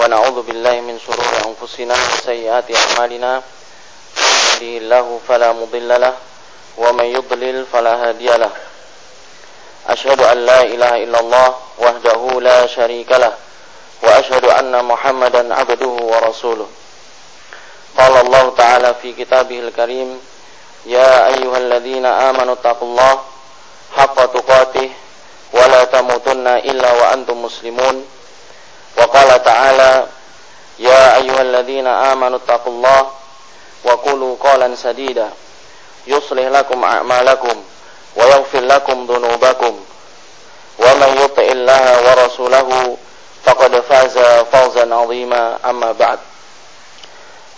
ونعوذ بالله من شرور أنفسنا وسيئات أعمالنا يهدي الله فلا مضل له ومن يضلل فلا هادي له أشهد أن لا إله إلا الله وحده لا شريك له وأشهد أن محمدا عبده ورسوله قال الله تعالى في كتابه الكريم يا أيها الذين آمنوا اتقوا الله حق تقاته ولا تموتن إلا وأنتم مسلمون Wa qala ta'ala Ya ayyuhalladzina amanu taqullaha wa qulu qawlan sadida. Yuslih lakum a'malakum wa yaghfir lakum dhunubakum. Wa man yuti'illaha wa rasulahu faqad faza fawzan 'azima. Amma ba'd.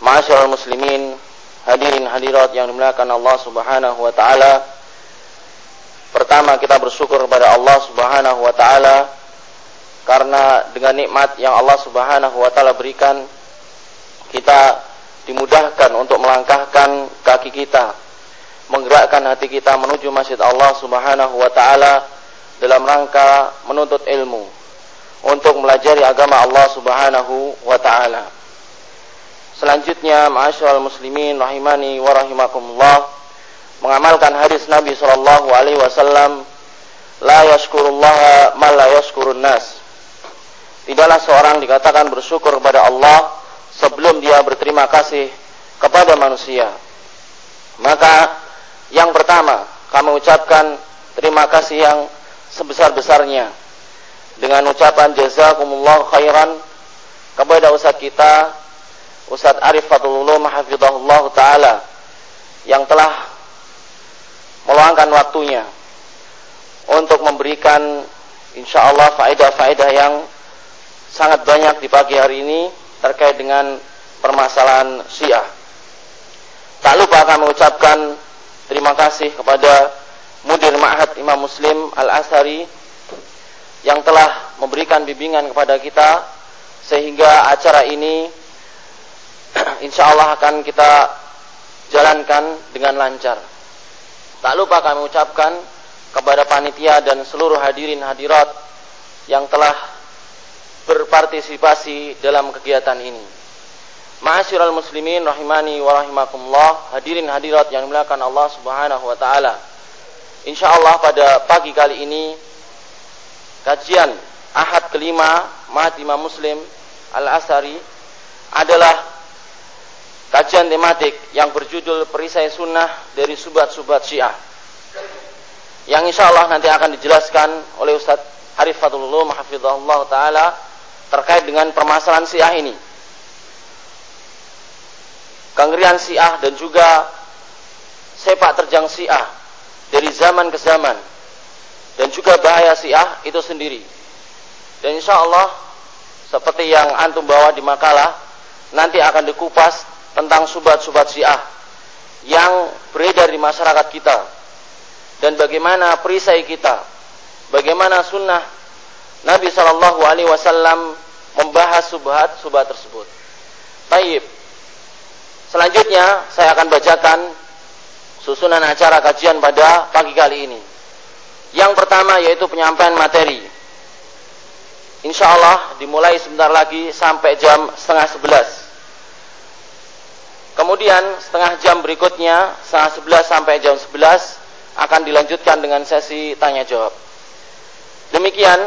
Ma'asyiral muslimin hadirin hadirat yang dimuliakan Allah Subhanahu wa taala. Pertama kita bersyukur kepada Allah Subhanahu wa taala karena dengan nikmat yang Allah Subhanahu wa taala berikan kita dimudahkan untuk melangkahkan kaki kita menggerakkan hati kita menuju Masjid Allah Subhanahu wa taala dalam rangka menuntut ilmu untuk melajari agama Allah Subhanahu wa taala. Selanjutnya, ma'asyiral muslimin rahimani wa rahimakumullah mengamalkan hadis Nabi Shallallahu Alaihi Wasallam, la yashkurullah ma la yashkurun nas. Tidaklah seorang dikatakan bersyukur kepada Allah sebelum dia berterima kasih kepada manusia. Maka yang pertama kami ucapkan terima kasih yang sebesar-besarnya dengan ucapan jazakumullah khairan kepada ustaz kita Ustaz Arif Fadlul Ulum taala yang telah meluangkan waktunya untuk memberikan insya Allah faedah-faedah yang sangat banyak di pagi hari ini terkait dengan permasalahan Syiah. Tak lupa kami mengucapkan terima kasih kepada Mudir Ma'had Imam Muslim Al-Asari yang telah memberikan bimbingan kepada kita sehingga acara ini insya Allah akan kita jalankan dengan lancar. Tak lupa kami ucapkan kepada panitia dan seluruh hadirin hadirat yang telah berpartisipasi dalam kegiatan ini. Ma'asyiral muslimin rahimani wa rahimakumullah, hadirin hadirat yang dimuliakan Allah Subhanahu wa taala. Insyaallah pada pagi kali ini kajian Ahad kelima Mahat Imam Muslim Al-Asari adalah kajian tematik yang berjudul perisai sunnah dari subat-subat syiah yang insya Allah nanti akan dijelaskan oleh Ustadz Arif Fadlullah Mahafidhullah Ta'ala terkait dengan permasalahan syiah ini. Kengerian syiah dan juga sepak terjang syiah dari zaman ke zaman. Dan juga bahaya syiah itu sendiri. Dan insya Allah seperti yang antum bawa di makalah nanti akan dikupas tentang subat-subat syiah yang beredar di masyarakat kita. Dan bagaimana perisai kita bagaimana sunnah Nabi Shallallahu Alaihi Wasallam membahas subhat-subhat tersebut. Taib. Selanjutnya saya akan bacakan susunan acara kajian pada pagi kali ini. Yang pertama yaitu penyampaian materi. Insya Allah dimulai sebentar lagi sampai jam setengah sebelas. Kemudian setengah jam berikutnya, setengah sebelas sampai jam sebelas akan dilanjutkan dengan sesi tanya jawab. Demikian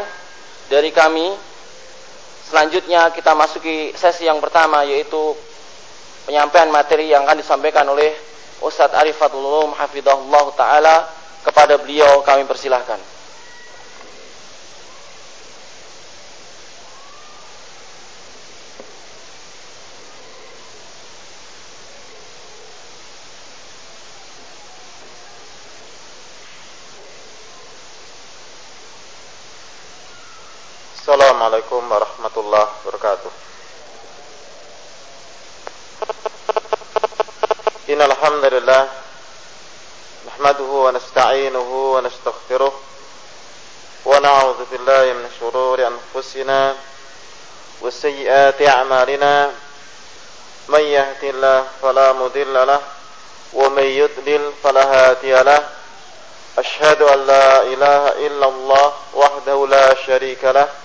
dari kami. Selanjutnya kita masuki sesi yang pertama yaitu penyampaian materi yang akan disampaikan oleh Ustadz Arifatul Ulum Hafidhahullah Ta'ala kepada beliau kami persilahkan. Assalamualaikum warahmatullahi wabarakatuh Innal hamdalillah nahmaduhu wa nasta'inuhu wa nastaghfiruh wa na'udzu billahi min shururi anfusina wa sayyiati a'malina may yahdihillahu fala mudilla lahu wa may yudlil fala hadiya lahu an la ilaha illallah wahdahu la sharika lahu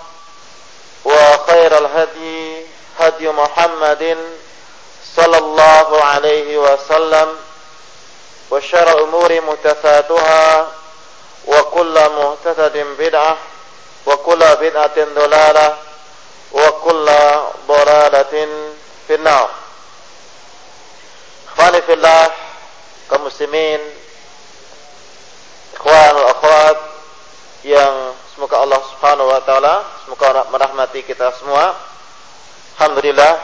وخير الهدي هدي محمد صلى الله عليه وسلم وشر الأمور محدثاتها وكل محدثة بدعة وكل بدعة ضلالة وكل ضلالة في النار. fillah kaum muslimin ikhwan wal akhwat yang semoga Allah Subhanahu wa taala semoga merahmati kita semua. Alhamdulillah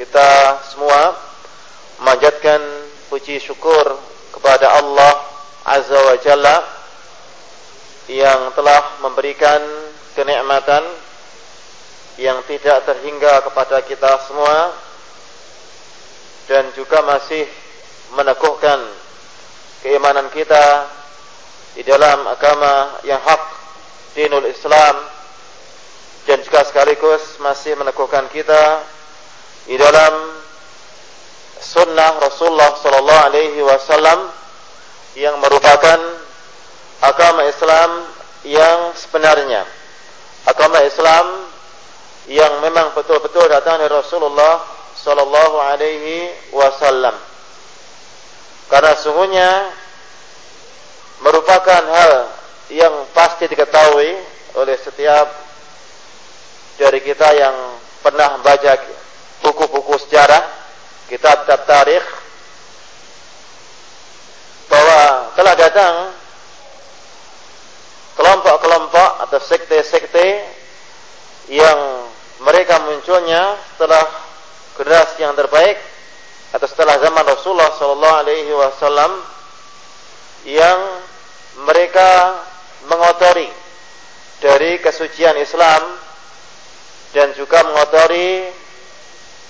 kita semua memanjatkan puji syukur kepada Allah Azza wa Jalla yang telah memberikan kenikmatan yang tidak terhingga kepada kita semua dan juga masih meneguhkan keimanan kita di dalam agama yang hak dinul Islam dan juga sekaligus masih meneguhkan kita di dalam sunnah Rasulullah Sallallahu Alaihi Wasallam yang merupakan agama Islam yang sebenarnya, agama Islam yang memang betul-betul datang dari Rasulullah Sallallahu Alaihi Wasallam. Karena sungguhnya merupakan hal yang pasti diketahui oleh setiap dari kita yang pernah membaca buku-buku sejarah kitab-kitab tarikh bahwa telah datang kelompok-kelompok atau sekte-sekte yang mereka munculnya setelah generasi yang terbaik atau setelah zaman Rasulullah sallallahu alaihi wasallam yang mereka mengotori dari kesucian Islam dan juga mengotori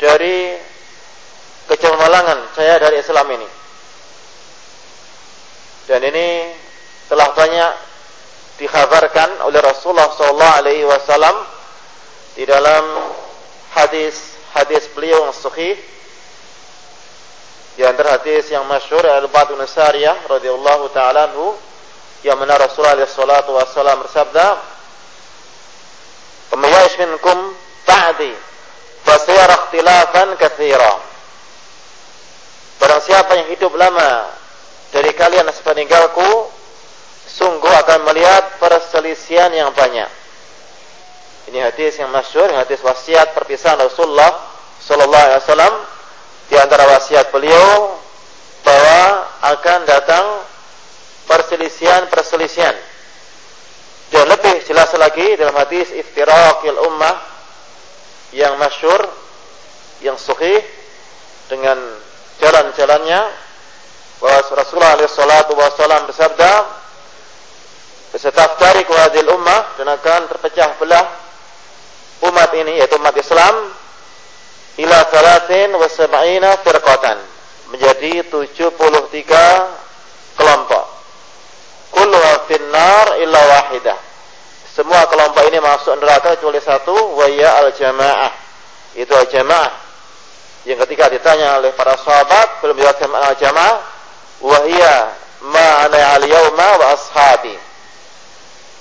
dari kecemerlangan saya dari Islam ini. Dan ini telah banyak dikhabarkan oleh Rasulullah sallallahu alaihi wasallam di dalam hadis-hadis beliau yang sahih di antara hadis yang masyhur Al-Ba'd Sariyah radhiyallahu taala anhu yang mana Rasulullah sallallahu wasallam bersabda "Famayyish minkum ba'di fasayara ikhtilafan katsira." Barang siapa yang hidup lama dari kalian sepeninggalku, sungguh akan melihat perselisihan yang banyak. Ini hadis yang masyhur, hadis wasiat perpisahan Rasulullah sallallahu alaihi wasallam di antara wasiat beliau bahwa akan datang perselisihan-perselisihan. Dan lebih jelas lagi dalam hadis iftiraqil ummah yang masyhur yang sahih dengan jalan-jalannya bahwa Rasulullah SAW bersabda Setaftariku hadil ummah dan akan terpecah belah umat ini yaitu umat Islam ila thalathin wa sab'ina firqatan menjadi 73 kelompok finnar illa wahidah. Semua kelompok ini masuk neraka kecuali satu wa ya al jamaah itu al jamaah yang ketika ditanya oleh para sahabat belum menjelaskan makna jamaah wahia ma ana al yauma wa ashabi.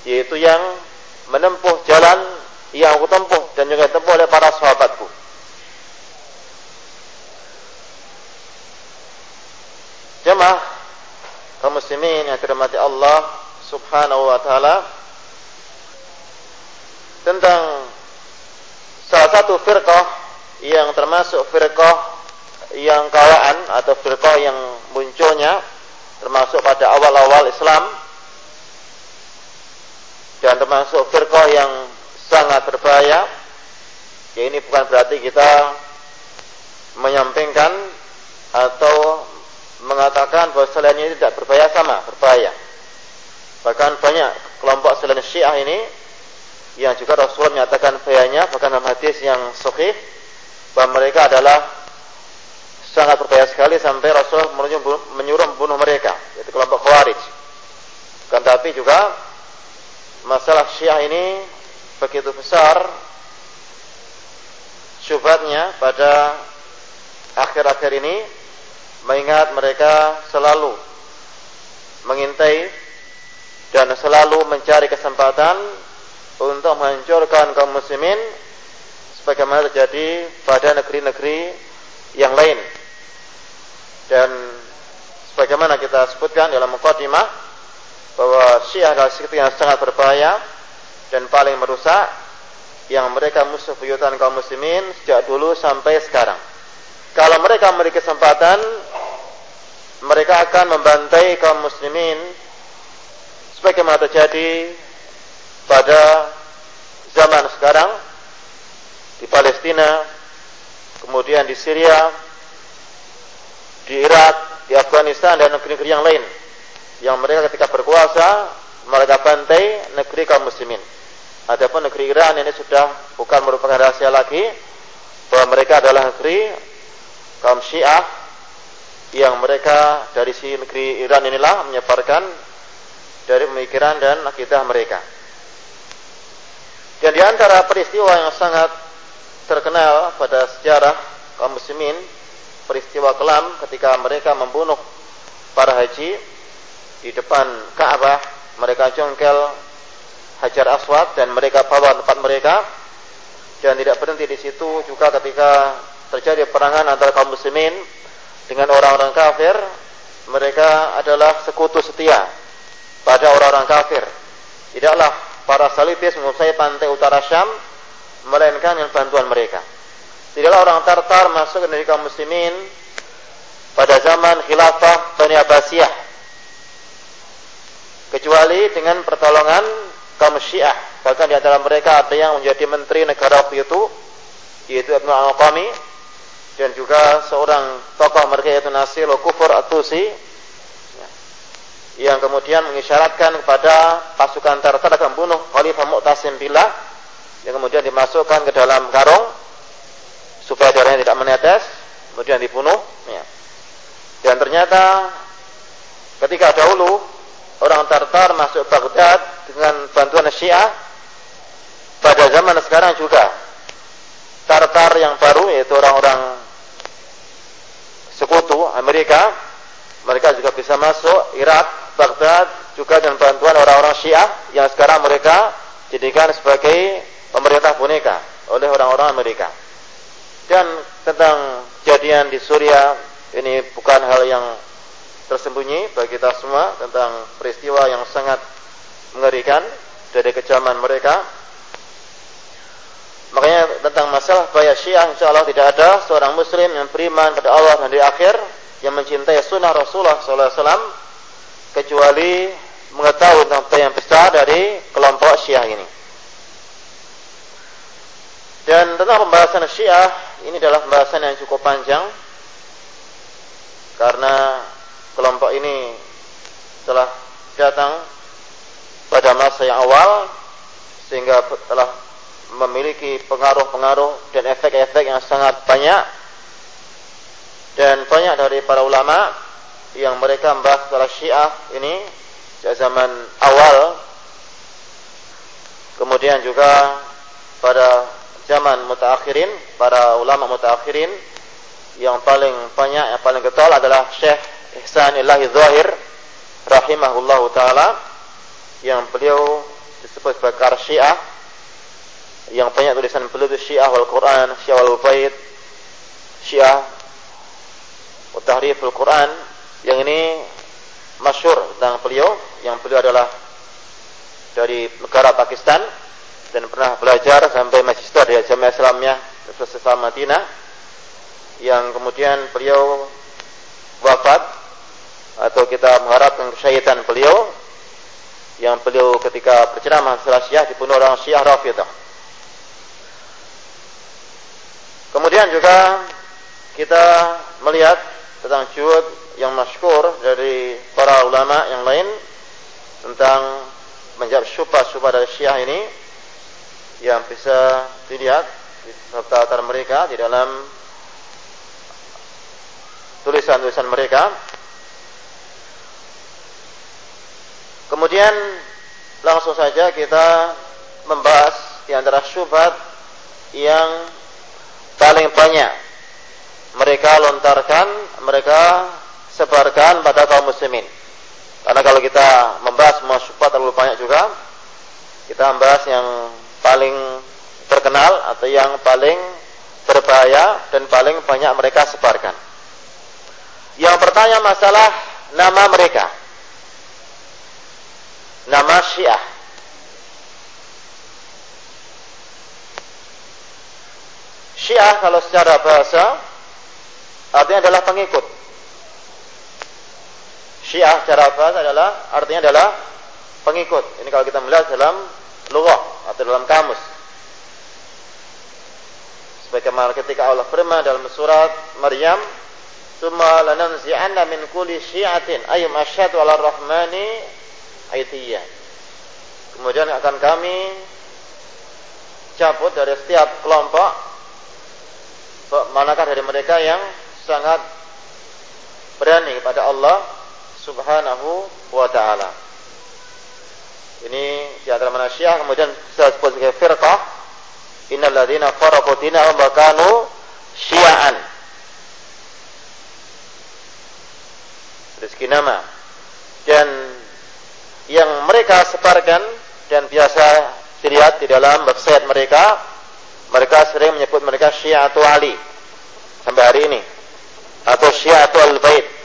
Yaitu yang menempuh jalan yang aku tempuh dan juga ditempuh oleh para sahabatku. Jamaah kaum muslimin yang dirahmati Allah subhanahu wa taala tentang salah satu firqah yang termasuk firqah yang kawaan atau firqah yang munculnya termasuk pada awal-awal Islam dan termasuk firqah yang sangat berbahaya ya ini bukan berarti kita menyampingkan atau mengatakan bahwa selain ini tidak berbahaya sama berbahaya bahkan banyak kelompok selain syiah ini yang juga Rasulullah menyatakan bahayanya bahkan dalam hadis yang sahih bahwa mereka adalah sangat berbahaya sekali sampai Rasul menyuruh membunuh mereka yaitu kelompok Khawarij. Kan tapi juga masalah Syiah ini begitu besar syubhatnya pada akhir-akhir ini mengingat mereka selalu mengintai dan selalu mencari kesempatan untuk menghancurkan kaum muslimin sebagaimana terjadi pada negeri-negeri yang lain. Dan sebagaimana kita sebutkan dalam mukadimah bahwa Syiah adalah sekte yang sangat berbahaya dan paling merusak yang mereka musuh buyutan kaum muslimin sejak dulu sampai sekarang. Kalau mereka memiliki kesempatan mereka akan membantai kaum muslimin sebagaimana terjadi pada zaman sekarang di Palestina, kemudian di Syria, di Irak, di Afghanistan dan negeri-negeri yang lain yang mereka ketika berkuasa mereka bantai negeri kaum muslimin. Adapun negeri Iran ini sudah bukan merupakan rahasia lagi bahwa mereka adalah negeri kaum Syiah yang mereka dari si negeri Iran inilah menyebarkan dari pemikiran dan akidah mereka. Dan di antara peristiwa yang sangat terkenal pada sejarah kaum muslimin peristiwa kelam ketika mereka membunuh para haji di depan Ka'bah mereka jongkel Hajar Aswad dan mereka bawa tempat mereka dan tidak berhenti di situ juga ketika terjadi perangan antara kaum muslimin dengan orang-orang kafir mereka adalah sekutu setia pada orang-orang kafir tidaklah para salibis menguasai pantai utara Syam melainkan dengan bantuan mereka. Tidaklah orang Tartar masuk ke negeri kaum muslimin pada zaman khilafah Bani Abbasiyah kecuali dengan pertolongan kaum Syiah. Bahkan di antara mereka ada yang menjadi menteri negara waktu itu yaitu Ibnu Al-Qami dan juga seorang tokoh mereka yaitu Nasir Al-Kufur At-Tusi yang kemudian mengisyaratkan kepada pasukan Tartar akan membunuh Khalifah Mu'tasim Billah yang kemudian dimasukkan ke dalam karung supaya darahnya tidak menetes, kemudian dibunuh. Ya. Dan ternyata ketika dahulu orang Tartar masuk Baghdad dengan bantuan Syiah, pada zaman sekarang juga Tartar yang baru yaitu orang-orang sekutu Amerika, mereka juga bisa masuk Irak, Baghdad juga dengan bantuan orang-orang Syiah yang sekarang mereka jadikan sebagai pemerintah boneka oleh orang-orang Amerika. Dan tentang kejadian di Suriah ini bukan hal yang tersembunyi bagi kita semua tentang peristiwa yang sangat mengerikan dari kejaman mereka. Makanya tentang masalah bahaya Syiah insya Allah tidak ada seorang muslim yang beriman pada Allah dan di akhir yang mencintai sunnah Rasulullah SAW kecuali mengetahui tentang yang besar dari kelompok Syiah ini. Dan tentang pembahasan Syiah ini adalah pembahasan yang cukup panjang karena kelompok ini telah datang pada masa yang awal sehingga telah memiliki pengaruh-pengaruh dan efek-efek yang sangat banyak dan banyak dari para ulama yang mereka membahas tentang Syiah ini sejak zaman awal kemudian juga pada zaman mutaakhirin, para ulama mutaakhirin yang paling banyak yang paling getol adalah Syekh Ihsan Zahir rahimahullah taala yang beliau disebut sebagai Syiah yang banyak tulisan beliau itu Syiah wal Quran, Syiah wal Bait, Syiah Tahriful Quran yang ini masyur tentang beliau yang beliau adalah dari negara Pakistan dan pernah belajar sampai magister di Jamiah Islamiyah Universitas Madinah yang kemudian beliau wafat atau kita mengharapkan kesyaitan beliau yang beliau ketika berceramah masalah Syiah dibunuh orang Syiah Rafidah. Kemudian juga kita melihat tentang jud yang masyhur dari para ulama yang lain tentang menjawab syubhat-syubhat dari Syiah ini yang bisa dilihat di daftar mereka di dalam tulisan-tulisan mereka. Kemudian langsung saja kita membahas di antara syubhat yang paling banyak mereka lontarkan, mereka sebarkan pada kaum muslimin. Karena kalau kita membahas syubhat terlalu banyak juga, kita membahas yang paling terkenal atau yang paling berbahaya dan paling banyak mereka sebarkan. Yang bertanya masalah nama mereka nama Syiah. Syiah kalau secara bahasa artinya adalah pengikut. Syiah secara bahasa adalah artinya adalah pengikut. Ini kalau kita melihat dalam lughah atau dalam kamus. Sebagaimana ketika Allah firman dalam surat Maryam, "Tsumma lananzi'anna min kulli syi'atin ayyum asyhadu 'ala rahmani Aitiyah. Kemudian akan kami cabut dari setiap kelompok manakah dari mereka yang sangat berani kepada Allah Subhanahu wa taala. Ini di antara mana Syiah kemudian saya sebut sebagai firqah innal ladzina faraqu dinahum wa kanu syi'an. Rezeki nama dan yang mereka sebarkan dan biasa dilihat di dalam website mereka mereka sering menyebut mereka Syiatu Ali sampai hari ini atau Syiatu Al-Bait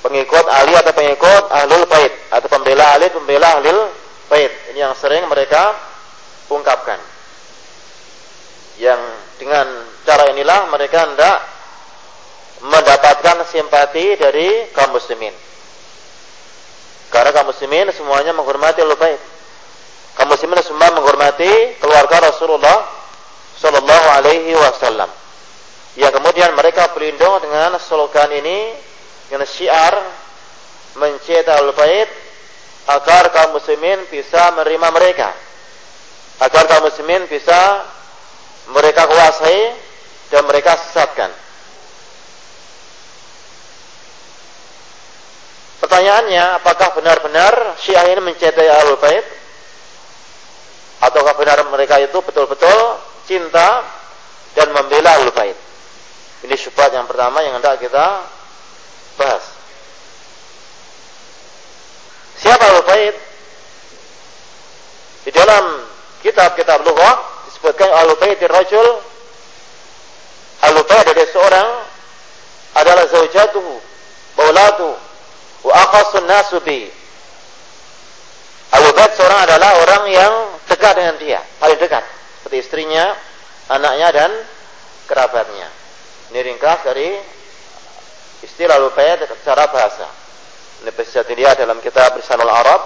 pengikut Ali atau pengikut Ahlul Bait. Atau pembela Ali pembela Ahlul Bait. Ini yang sering mereka ungkapkan. Yang dengan cara inilah mereka hendak mendapatkan simpati dari kaum muslimin. Karena kaum muslimin semuanya menghormati Ahlul Bait. Kaum muslimin semua menghormati keluarga Rasulullah sallallahu alaihi wasallam. Yang kemudian mereka berlindung dengan slogan ini dengan syiar mencetak Ahlul Bait agar kaum muslimin bisa menerima mereka. Agar kaum muslimin bisa mereka kuasai dan mereka sesatkan. Pertanyaannya, apakah benar-benar Syiah ini mencintai Ahlul Bait? Ataukah benar mereka itu betul-betul cinta dan membela Ahlul Bait? Ini syubhat yang pertama yang hendak kita bahas. Siapa Ahlul Bait? Di dalam kitab-kitab lughah disebutkan Ahlul Bait rajul Ahlul Bait dari seorang adalah zaujatuhu, maulatuhu, wa aqasun nasu bi. Abu Bakar seorang adalah orang yang dekat dengan dia, paling dekat, seperti istrinya, anaknya dan kerabatnya. Ini ringkas dari istilah Bakar secara bahasa. Bisa dilihat dalam kitab Risanul Arab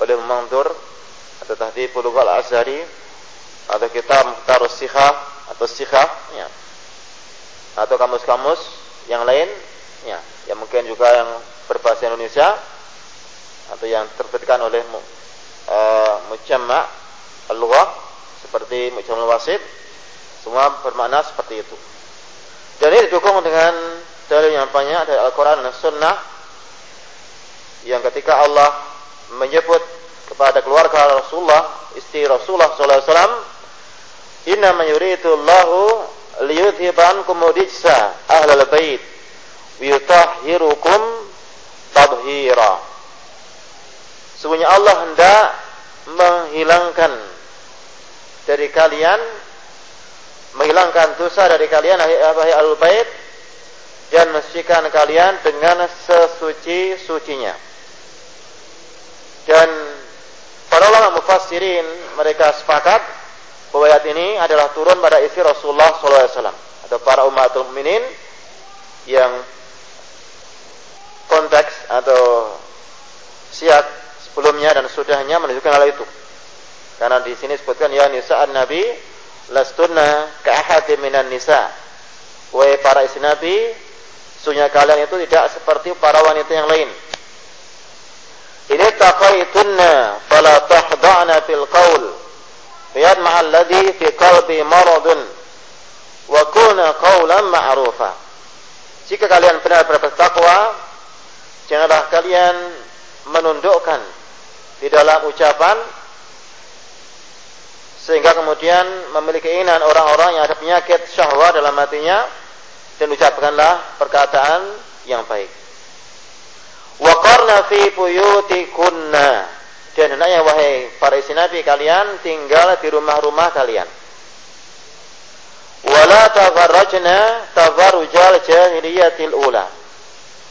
oleh Mangdur atau Tahdib Bulughul Azhari atau kitab Muhtarus Sikhah atau Sikhah ya. atau kamus-kamus yang lain ya, yang mungkin juga yang berbahasa Indonesia atau yang terbitkan oleh uh, Mujamma Al-Lughah seperti Mujamma Wasid semua bermakna seperti itu. Dan ini didukung dengan dalil yang banyak dari Al-Quran dan Sunnah yang ketika Allah menyebut kepada keluarga Rasulullah, istri Rasulullah SAW, Inna mayuridu Allahu liyudhiban kumudijsa ahlal bait wiyutahhirukum tadhira. Sungguhnya Allah hendak menghilangkan dari kalian menghilangkan dosa dari kalian wahai al bait dan mensucikan kalian dengan sesuci-sucinya. Dan para ulama mufassirin mereka sepakat bahwa ayat ini adalah turun pada istri Rasulullah SAW. atau para umatul mukminin yang konteks atau siap sebelumnya dan sudahnya menunjukkan hal itu. Karena di sini disebutkan ya nisa'an nabi lastunna ka'ahati minan nisa. Wahai para istri Nabi, sunya kalian itu tidak seperti para wanita yang lain. Ini taqaitunna fala tahda'na fil qaul. Fiyadma'a alladhi fi qalbi maradun wa kuna qawlan ma'rufa. Jika kalian benar-benar bertakwa, janganlah kalian menundukkan di dalam ucapan sehingga kemudian memiliki keinginan orang-orang yang ada penyakit syahwat dalam hatinya dan ucapkanlah perkataan yang baik. Waqarna fi buyutikunna dan hendaknya wahai para istri Nabi kalian tinggal di rumah-rumah kalian. Wala tafarrajna tafarrujal jahiliyatil ula.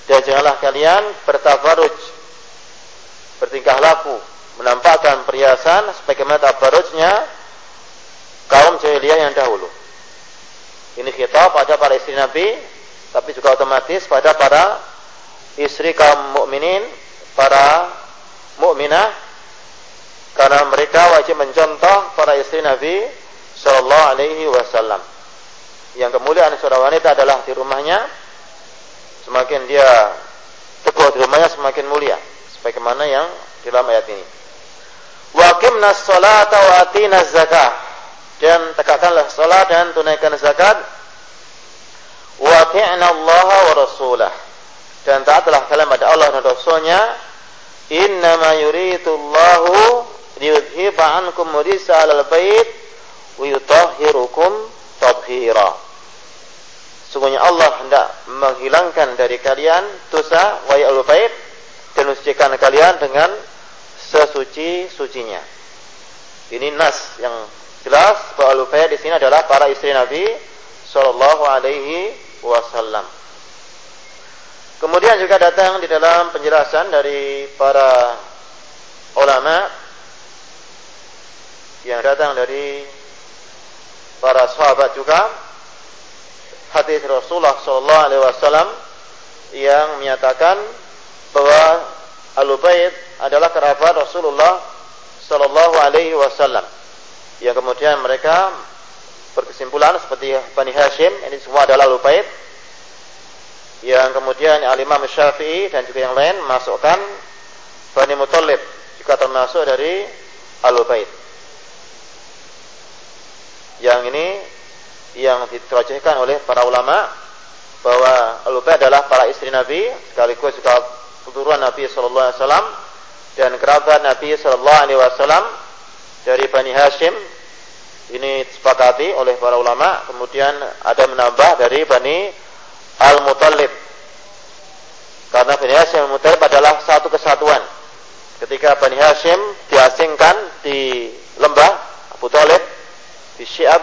Dan janganlah kalian bertafarruj bertingkah laku menampakkan perhiasan sebagaimana tabarrujnya kaum jahiliyah yang dahulu. Ini kita pada para istri Nabi, tapi juga otomatis pada para istri kaum mukminin, para mukminah, karena mereka wajib mencontoh para istri Nabi Shallallahu Alaihi Wasallam. Yang kemuliaan seorang wanita adalah di rumahnya, semakin dia teguh di rumahnya semakin mulia, sebagaimana yang dalam ayat ini. Waqimna sholata wa atina zakah dan tegakkanlah salat dan tunaikan zakat. Wa Allah wa rasulah. Dan taatlah kalian pada Allah dan Rasulnya. Innama yuridullahu liyudhiba ankum risa alal bait wa yutahhirukum tathira. Sungguhnya Allah hendak menghilangkan dari kalian dosa wa al bait dan mensucikan kalian dengan sesuci-sucinya. Ini nas yang Jelas bahwa Lufaya di sini adalah para istri Nabi Shallallahu Alaihi Wasallam. Kemudian juga datang di dalam penjelasan dari para ulama yang datang dari para sahabat juga hadis Rasulullah Shallallahu Alaihi Wasallam yang menyatakan bahwa Al-Ubaid adalah kerabat Rasulullah Shallallahu Alaihi Wasallam yang kemudian mereka berkesimpulan seperti Bani Hashim ini semua adalah Lubaid. Yang kemudian Al-Imam Syafi'i dan juga yang lain masukkan Bani Muttalib juga termasuk dari Al-Lubaid. Yang ini yang diterjemahkan oleh para ulama bahwa Al-Lubaid adalah para istri Nabi sekaligus juga keturunan Nabi sallallahu alaihi wasallam dan kerabat Nabi sallallahu alaihi wasallam dari Bani Hashim ini disepakati oleh para ulama. Kemudian ada menambah dari Bani Al-Muttalib karena Bani Hashim Al-Muttalib adalah satu kesatuan. Ketika Bani Hashim diasingkan di lembah Abu Talib di Syiab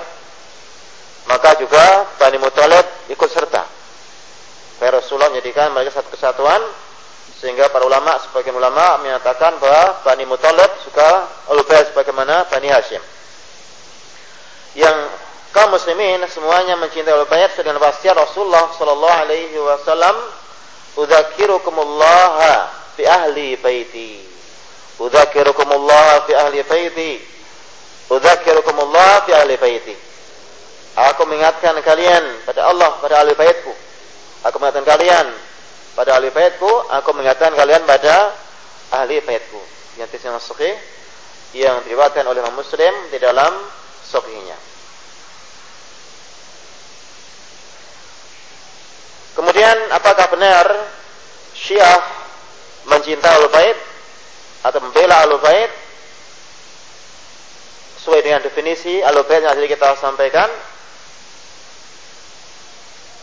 maka juga Bani Muttalib ikut serta. Kaya Rasulullah menjadikan mereka satu kesatuan sehingga para ulama sebagian ulama menyatakan bahwa Bani Muthalib juga Ulubay sebagaimana Bani Hashim. Yang kaum muslimin semuanya mencintai Ulubay dengan wasiat Rasulullah sallallahu alaihi wasallam, "Udzakirukumullah fi ahli baiti." Udzakirukumullah fi ahli baiti. Udzakirukumullah fi ahli baiti. Aku mengingatkan kalian pada Allah pada ahli baitku. Aku mengingatkan kalian pada ahli baitku, aku mengatakan kalian pada ahli baitku. Yang yang sahih yang diriwayatkan oleh Muslim di dalam sahihnya. Kemudian apakah benar Syiah mencintai Ahlul Bait atau membela Ahlul Bait? Sesuai dengan definisi Ahlul Bait yang tadi kita sampaikan,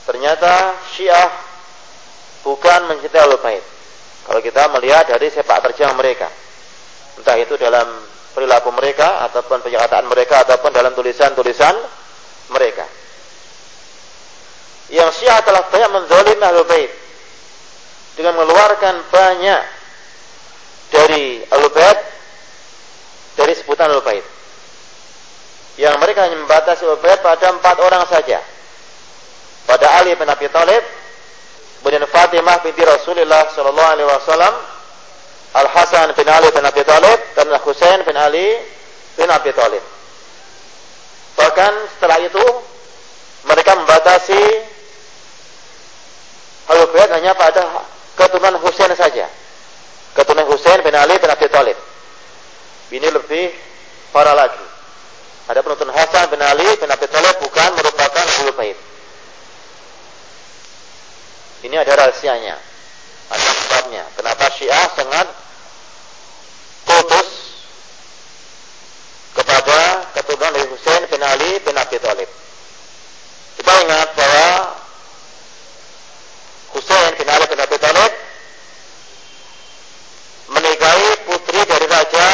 ternyata Syiah bukan mencintai Ahlul Bait. Kalau kita melihat dari sepak terjang mereka, entah itu dalam perilaku mereka ataupun penyataan mereka ataupun dalam tulisan-tulisan mereka. Yang Syiah telah banyak menzalimi Ahlul Bait dengan mengeluarkan banyak dari Ahlul Bait dari sebutan Ahlul Bait. Yang mereka hanya membatasi Ahlul Bait pada empat orang saja. Pada Ali bin Abi Thalib, kemudian Fatimah binti Rasulullah sallallahu alaihi wasallam, Al-Hasan bin Ali bin Abi Thalib dan Al-Husain bin Ali bin Abi Thalib. Bahkan setelah itu mereka membatasi Ahlul Bait hanya pada keturunan Husain saja. Keturunan Husain bin Ali bin Abi Thalib. Ini lebih parah lagi. Ada penuntun Hasan bin Ali bin Abi Thalib bukan merupakan Ahlul Bait. Ini ada rahasianya dalamnya. Kenapa Syiah sangat putus kepada keturunan dari Hussein bin Ali bin Abi Thalib. Kita ingat bahwa Hussein bin Ali bin Abi Thalib menikahi putri dari raja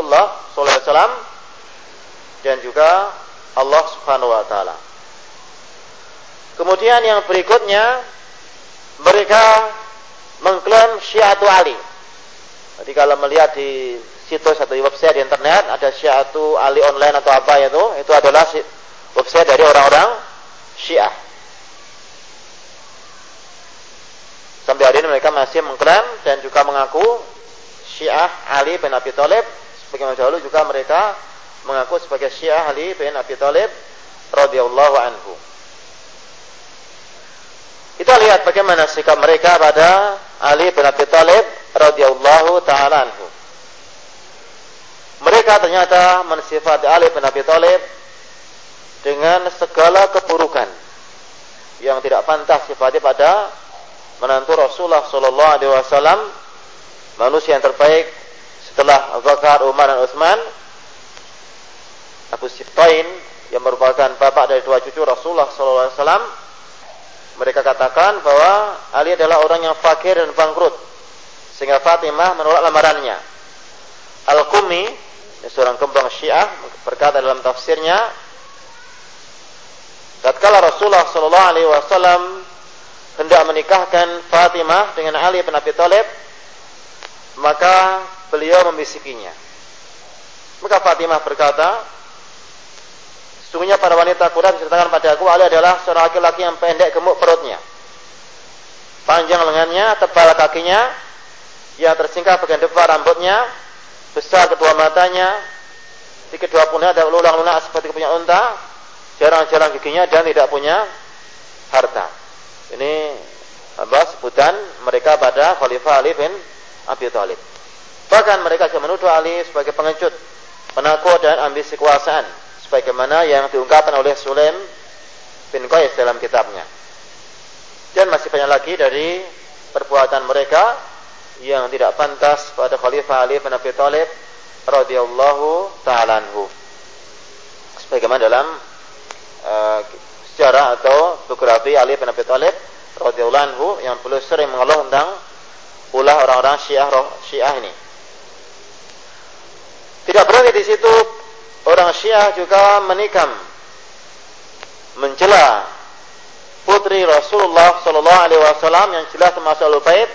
Rasulullah sallallahu alaihi wasallam dan juga Allah Subhanahu wa taala. Kemudian yang berikutnya mereka mengklaim Syiatu Ali. Jadi kalau melihat di situs atau di website di internet ada Syiatu Ali online atau apa itu, itu adalah website dari orang-orang Syiah. Sampai hari ini mereka masih mengklaim dan juga mengaku Syiah Ali bin Abi Thalib sebagaimana dahulu juga mereka mengaku sebagai Syiah Ali bin Abi Thalib radhiyallahu anhu. Kita lihat bagaimana sikap mereka pada Ali bin Abi Thalib radhiyallahu taala anhu. Mereka ternyata mensifati Ali bin Abi Thalib dengan segala keburukan yang tidak pantas sifatnya pada menantu Rasulullah Shallallahu Alaihi Wasallam manusia yang terbaik setelah Abu Bakar, Umar dan Utsman Abu Siftain yang merupakan bapak dari dua cucu Rasulullah wasallam mereka katakan bahwa Ali adalah orang yang fakir dan bangkrut. Sehingga Fatimah menolak lamarannya. Al-Qumi, seorang kembang Syiah, berkata dalam tafsirnya, tatkala Rasulullah wasallam hendak menikahkan Fatimah dengan Ali bin Abi Thalib, maka beliau membisikinya. Maka Fatimah berkata, Sungguhnya para wanita Quraisy menceritakan pada aku Ali adalah seorang laki-laki yang pendek gemuk perutnya. Panjang lengannya, tebal kakinya, yang tersingkap bagian depan rambutnya, besar kedua matanya, di kedua punanya ada lulang-lunak seperti punya unta, jarang-jarang giginya dan tidak punya harta. Ini apa sebutan mereka pada Khalifah Ali bin Abi Thalib. Bahkan mereka juga menuduh Ali sebagai pengecut, penakut dan ambisi kekuasaan sebagaimana yang diungkapkan oleh Sulaim bin Qais dalam kitabnya. Dan masih banyak lagi dari perbuatan mereka yang tidak pantas pada Khalifah Ali bin Abi Thalib radhiyallahu taala anhu. Sebagaimana dalam uh, sejarah atau biografi Ali bin Abi Thalib radhiyallahu anhu yang perlu sering mengeluh tentang ulah orang-orang Syiah Syiah ini. Tidak berhenti di situ orang Syiah juga menikam mencela putri Rasulullah sallallahu alaihi wasallam yang jelas termasuk al bait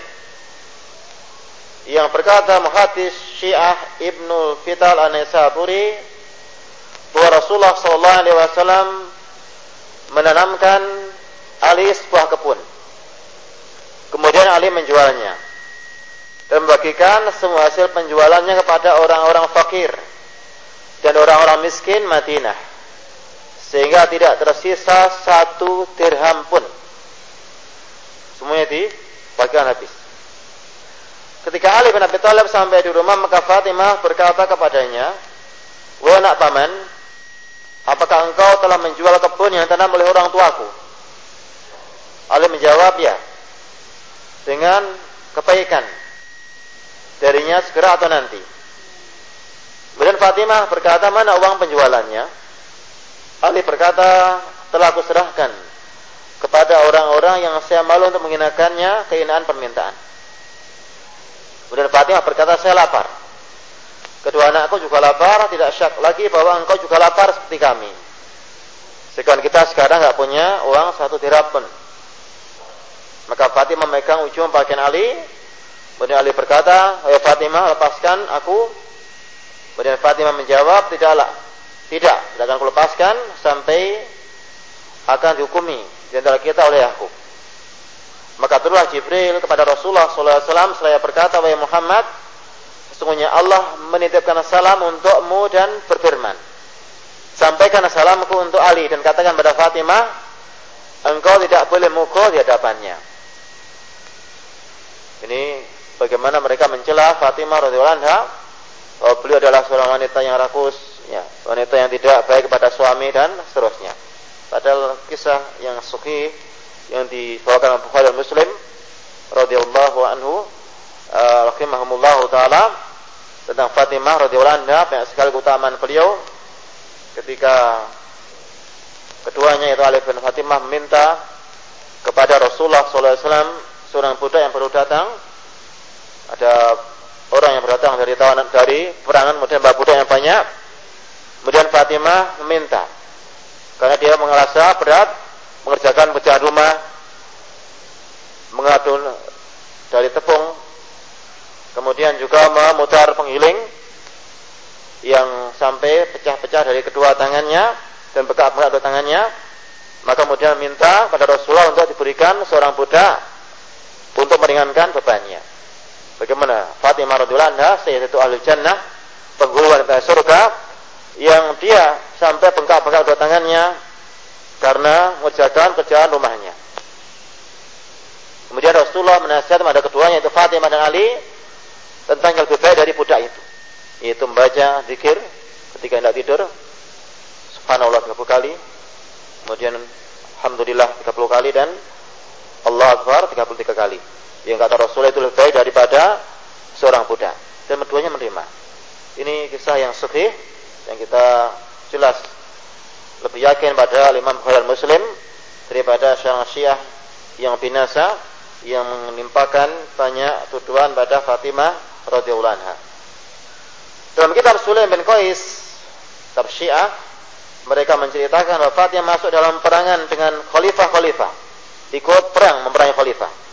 yang berkata muhadis Syiah Ibnu Fital An-Nisaburi bahwa Rasulullah sallallahu alaihi wasallam menanamkan Ali sebuah kebun. Kemudian Ali menjualnya dan membagikan semua hasil penjualannya kepada orang-orang fakir dan orang-orang miskin Madinah. Sehingga tidak tersisa satu dirham pun. Semuanya dibagikan habis. Ketika Ali bin Abi Thalib sampai di rumah maka Fatimah berkata kepadanya wahai anak paman apakah engkau telah menjual kebun yang tanam oleh orang tuaku? Ali menjawab ya dengan kebaikan darinya segera atau nanti Kemudian Fatimah berkata, mana uang penjualannya? Ali berkata, telah aku serahkan kepada orang-orang yang saya malu untuk menghinakannya kehinaan permintaan. Kemudian Fatimah berkata, saya lapar. Kedua anakku juga lapar, tidak syak lagi bahwa engkau juga lapar seperti kami. Sekarang kita sekarang nggak punya uang satu dirham pun. Maka Fatimah memegang ujung pakaian Ali. Kemudian Ali berkata, Ayo Fatimah, lepaskan aku Kemudian Fatimah menjawab, tidaklah. Tidak, tidak akan kulepaskan sampai akan dihukumi di antara kita oleh aku. Maka turunlah Jibril kepada Rasulullah SAW seraya berkata, Wahai Muhammad, sesungguhnya Allah menitipkan salam untukmu dan berfirman. Sampaikan salamku untuk Ali dan katakan pada Fatimah, engkau tidak boleh mukul di hadapannya. Ini bagaimana mereka mencela Fatimah radhiyallahu anha bahwa beliau adalah seorang wanita yang rakus, ya, wanita yang tidak baik kepada suami dan seterusnya. Padahal kisah yang suki yang dibawakan oleh Bukhari dan Muslim radhiyallahu anhu uh, rahimahumullah taala tentang Fatimah radhiyallahu anha banyak sekali keutamaan beliau ketika keduanya yaitu Ali bin Fatimah meminta kepada Rasulullah SAW seorang budak yang baru datang ada orang yang datang dari tawanan dari perangan kemudian babu yang banyak. Kemudian Fatimah meminta. Karena dia mengerasa berat mengerjakan pecahan rumah mengadun dari tepung kemudian juga memutar penggiling yang sampai pecah-pecah dari kedua tangannya dan bekak-bekak dua tangannya. Maka kemudian minta pada Rasulullah untuk diberikan seorang budak untuk meringankan bebannya Bagaimana Fatimah radhiyallahu anha sayyidatul ahli jannah, penghulu wanita surga yang dia sampai bengkak-bengkak dua tangannya karena mengerjakan kerjaan rumahnya. Kemudian Rasulullah menasihat kepada keduanya itu Fatimah dan Ali tentang yang lebih baik dari budak itu. Yaitu membaca zikir ketika hendak tidur. Subhanallah 30 kali. Kemudian Alhamdulillah 30 kali dan Allah Akbar 33 kali. Yang kata Rasulullah itu lebih baik daripada seorang budak. Dan keduanya menerima. Ini kisah yang sahih yang kita jelas lebih yakin pada Imam Bukhari Muslim daripada seorang Syiah yang binasa yang menimpakan banyak tuduhan pada Fatimah radhiyallahu anha. Dalam kitab Sulaim bin Qais, kitab Syiah, mereka menceritakan bahwa Fatimah masuk dalam perangan dengan khalifah-khalifah. Ikut perang memerangi khalifah.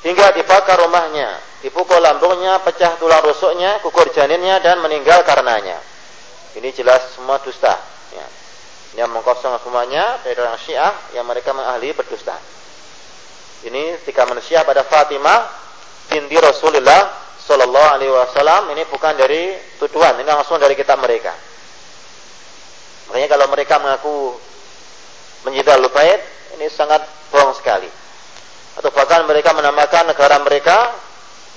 Hingga dibakar rumahnya, dipukul lambungnya, pecah tulang rusuknya, kukur janinnya dan meninggal karenanya. Ini jelas semua dusta. Ya. Yang mengkosong semuanya dari orang Syiah yang mereka mengahli berdusta. Ini tiga manusia pada Fatimah binti Rasulullah Sallallahu Alaihi Wasallam ini bukan dari tuduhan, ini langsung dari kitab mereka. Makanya kalau mereka mengaku mencintai Lubait, ini sangat bohong sekali. Atau bahkan mereka menamakan negara mereka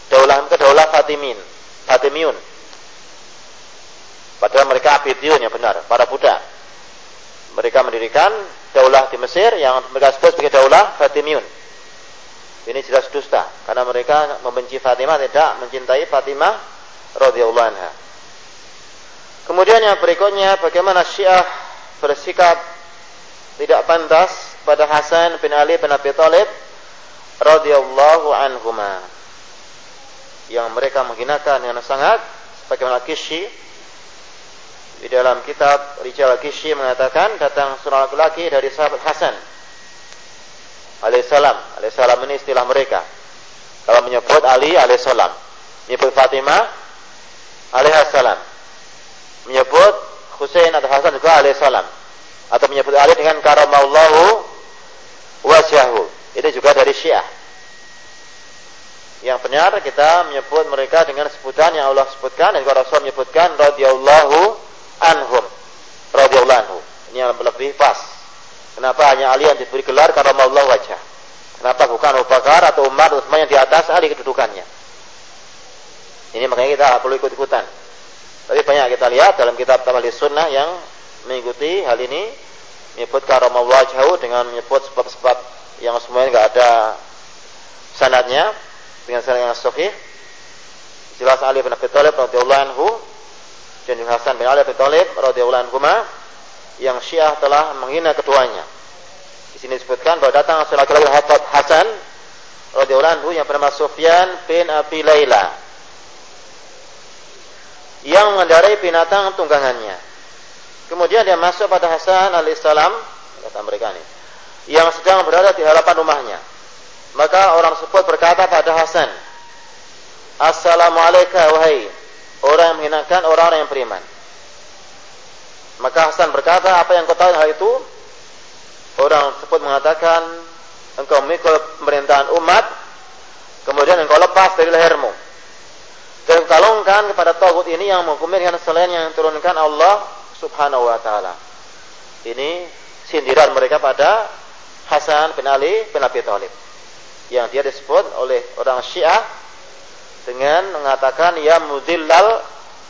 daulah daulah Fatimin, Fatimiun. Padahal mereka Abidiyun yang benar, para Buddha. Mereka mendirikan daulah di Mesir yang mereka sebut sebagai daulah Fatimiun. Ini jelas dusta karena mereka membenci Fatimah tidak mencintai Fatimah radhiyallahu anha. Kemudian yang berikutnya bagaimana Syiah bersikap tidak pantas pada Hasan bin Ali bin Abi Thalib radhiyallahu anhuma. Yang mereka menghinakan dengan sangat bagaimana Kishi di dalam kitab Rijal Kishi mengatakan datang seorang laki-laki dari sahabat Hasan alaihissalam. Alaihissalam ini istilah mereka. Kalau menyebut Ali alaihissalam, menyebut Fatimah alaihissalam, menyebut Husain atau Hasan juga alaihissalam, atau menyebut Ali dengan karamallahu wajhahu. Itu juga dari Syiah. Yang benar kita menyebut mereka dengan sebutan yang Allah sebutkan dan juga Rasul menyebutkan radhiyallahu anhum. Radhiyallahu anhu. Ini yang lebih pas. Kenapa hanya Ali yang diberi gelar karena Allah wajah? Kenapa bukan Abu Bakar atau Umar atau Utsman yang di atas Ali kedudukannya? Ini makanya kita perlu ikut-ikutan. Tapi banyak kita lihat dalam kitab Tamali Sunnah yang mengikuti hal ini menyebut Allah wajhahu dengan menyebut sebab-sebab yang semuanya enggak ada sanadnya dengan sanad yang sahih. Jelas Ali bin Abi Thalib radhiyallahu anhu dan Hasan bin Ali bin Thalib radhiyallahu anhu yang Syiah telah menghina keduanya. Di sini disebutkan bahwa datang laki-laki Hasan radhiyallahu anhu yang bernama Sufyan bin Abi Laila yang mengendarai binatang tunggangannya. Kemudian dia masuk pada Hasan alaihissalam kata mereka ini yang sedang berada di hadapan rumahnya. Maka orang tersebut berkata pada Hasan, Assalamualaikum wahai orang yang menghinakan orang-orang yang beriman. Maka Hasan berkata, apa yang kau tahu hal itu? Orang tersebut mengatakan, engkau mengikut pemerintahan umat, kemudian engkau lepas dari lehermu. Dan kalungkan kepada Tauhud ini yang menghukumi selain yang turunkan Allah subhanahu wa ta'ala. Ini sindiran mereka pada Hasan bin Ali bin Abi Thalib. Yang dia disebut oleh orang Syiah dengan mengatakan ya mudillal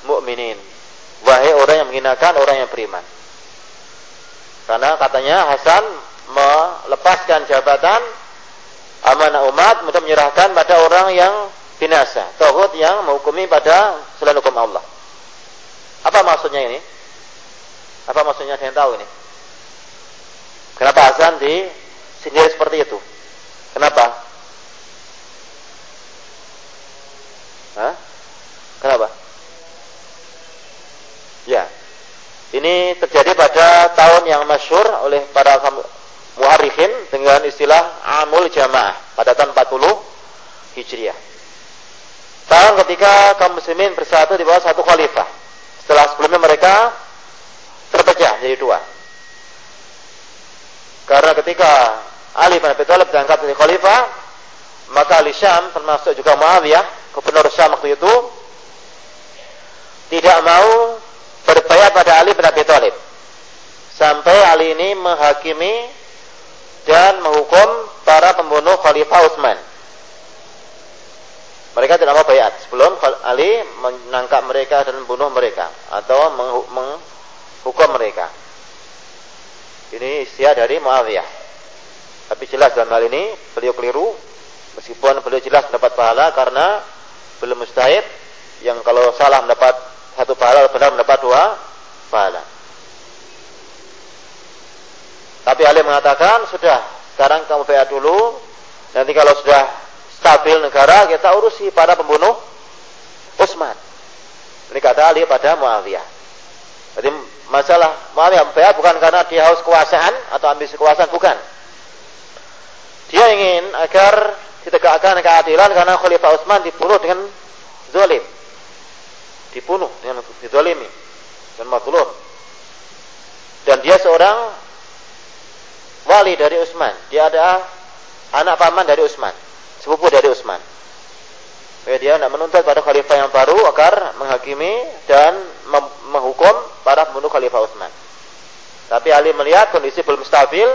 mu'minin Wahai orang yang menghinakan orang yang beriman. Karena katanya Hasan melepaskan jabatan amanah umat untuk menyerahkan pada orang yang binasa, tauhid yang menghukumi pada selain hukum Allah. Apa maksudnya ini? Apa maksudnya saya tahu ini? Kenapa Hasan di sini seperti itu? Kenapa? Hah? Kenapa? Ya. Ini terjadi pada tahun yang masyur oleh para muharrikhin dengan istilah Amul Jamaah pada tahun 40 Hijriah. Tahun ketika kaum muslimin bersatu di bawah satu khalifah. Setelah sebelumnya mereka terpecah jadi dua. Karena ketika Ali bin Abi Thalib diangkat menjadi khalifah, maka Ali Syam termasuk juga Muawiyah, gubernur Syam waktu itu tidak mau berbayat pada Ali bin Abi Thalib. Sampai Ali ini menghakimi dan menghukum para pembunuh Khalifah Utsman. Mereka tidak mau bayat sebelum Ali menangkap mereka dan membunuh mereka atau menghukum mereka. Ini istilah dari Muawiyah. Tapi jelas dalam hal ini beliau keliru meskipun beliau jelas mendapat pahala karena belum mustahid yang kalau salah mendapat satu pahala benar mendapat dua pahala. Tapi Ali mengatakan sudah sekarang kamu bayar dulu nanti kalau sudah stabil negara kita urusi para pembunuh Utsman. Ini kata Ali pada Muawiyah. Jadi masalah Muawiyah bayar bukan karena dia haus kekuasaan atau ambisi kekuasaan bukan. Dia ingin agar ditegakkan keadilan karena Khalifah Utsman dibunuh dengan zalim. Dibunuh dengan dizalimi dan mazlum. Dan dia seorang wali dari Utsman. Dia ada anak paman dari Utsman, sepupu dari Utsman. Ya, dia tidak menuntut pada khalifah yang baru agar menghakimi dan menghukum para pembunuh khalifah Utsman. Tapi Ali melihat kondisi belum stabil,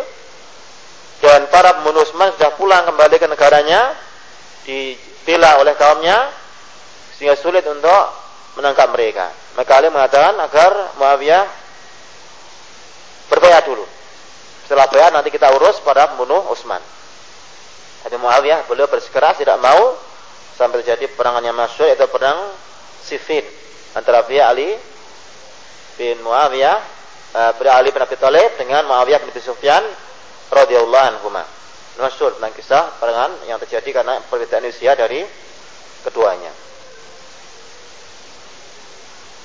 dan para pembunuh Utsman sudah pulang kembali ke negaranya dipila oleh kaumnya sehingga sulit untuk menangkap mereka. Maka Ali mengatakan agar Muawiyah berbayar dulu. Setelah bayar nanti kita urus para pembunuh Utsman. Tapi Muawiyah beliau bersikeras tidak mau sampai terjadi perangan yang masyhur yaitu perang Siffin antara pihak Ali bin Muawiyah, uh, Ali bin Abi Thalib dengan Muawiyah bin Sufyan radhiyallahu anhu. Masyhur tentang kisah perangan yang terjadi karena perbedaan usia dari keduanya.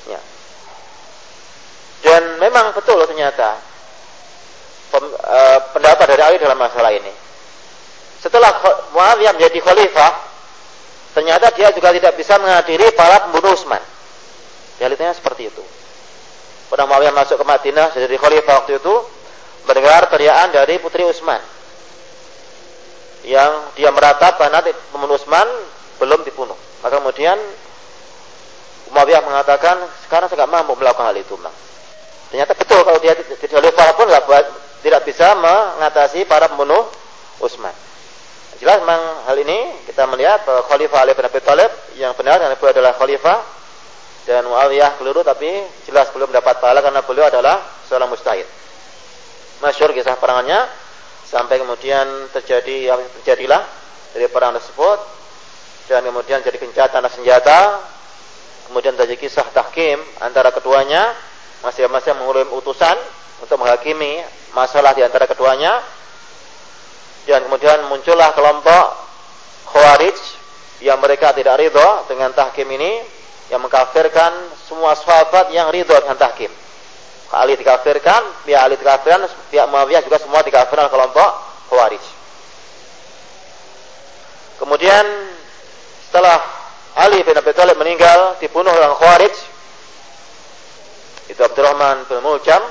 Ya. Dan memang betul ternyata pem, e, pendapat dari Ali dalam masalah ini. Setelah Muawiyah menjadi khalifah, ternyata dia juga tidak bisa menghadiri para pembunuh Utsman. Realitanya seperti itu. Pada Muawiyah masuk ke Madinah jadi khalifah waktu itu, mendengar teriakan dari putri Utsman yang dia meratap karena pembunuh Utsman belum dibunuh. Maka kemudian Umayyah mengatakan sekarang saya tidak mampu melakukan hal itu, Bang. Ternyata betul kalau dia khalifah pun tidak bisa mengatasi para pembunuh Utsman. Jelas memang hal ini kita melihat bahwa Khalifah Ali bin Abi Thalib yang benar dan beliau adalah Khalifah dan Muawiyah keliru tapi jelas belum dapat pahala karena beliau adalah seorang mustahid masyur kisah perangannya sampai kemudian terjadi yang terjadilah dari perang tersebut dan kemudian jadi gencatan senjata kemudian terjadi kisah tahkim antara keduanya masing-masing mengirim utusan untuk menghakimi masalah di antara keduanya dan kemudian muncullah kelompok khawarij yang mereka tidak ridho dengan tahkim ini yang mengkafirkan semua sahabat yang ridho dengan tahkim Ali dikafirkan, pihak Ali dikafirkan, pihak Muawiyah juga semua dikafirkan kelompok Khawarij. Kemudian setelah Ali bin Abi Thalib meninggal dibunuh oleh Khawarij itu Abdurrahman bin Muljam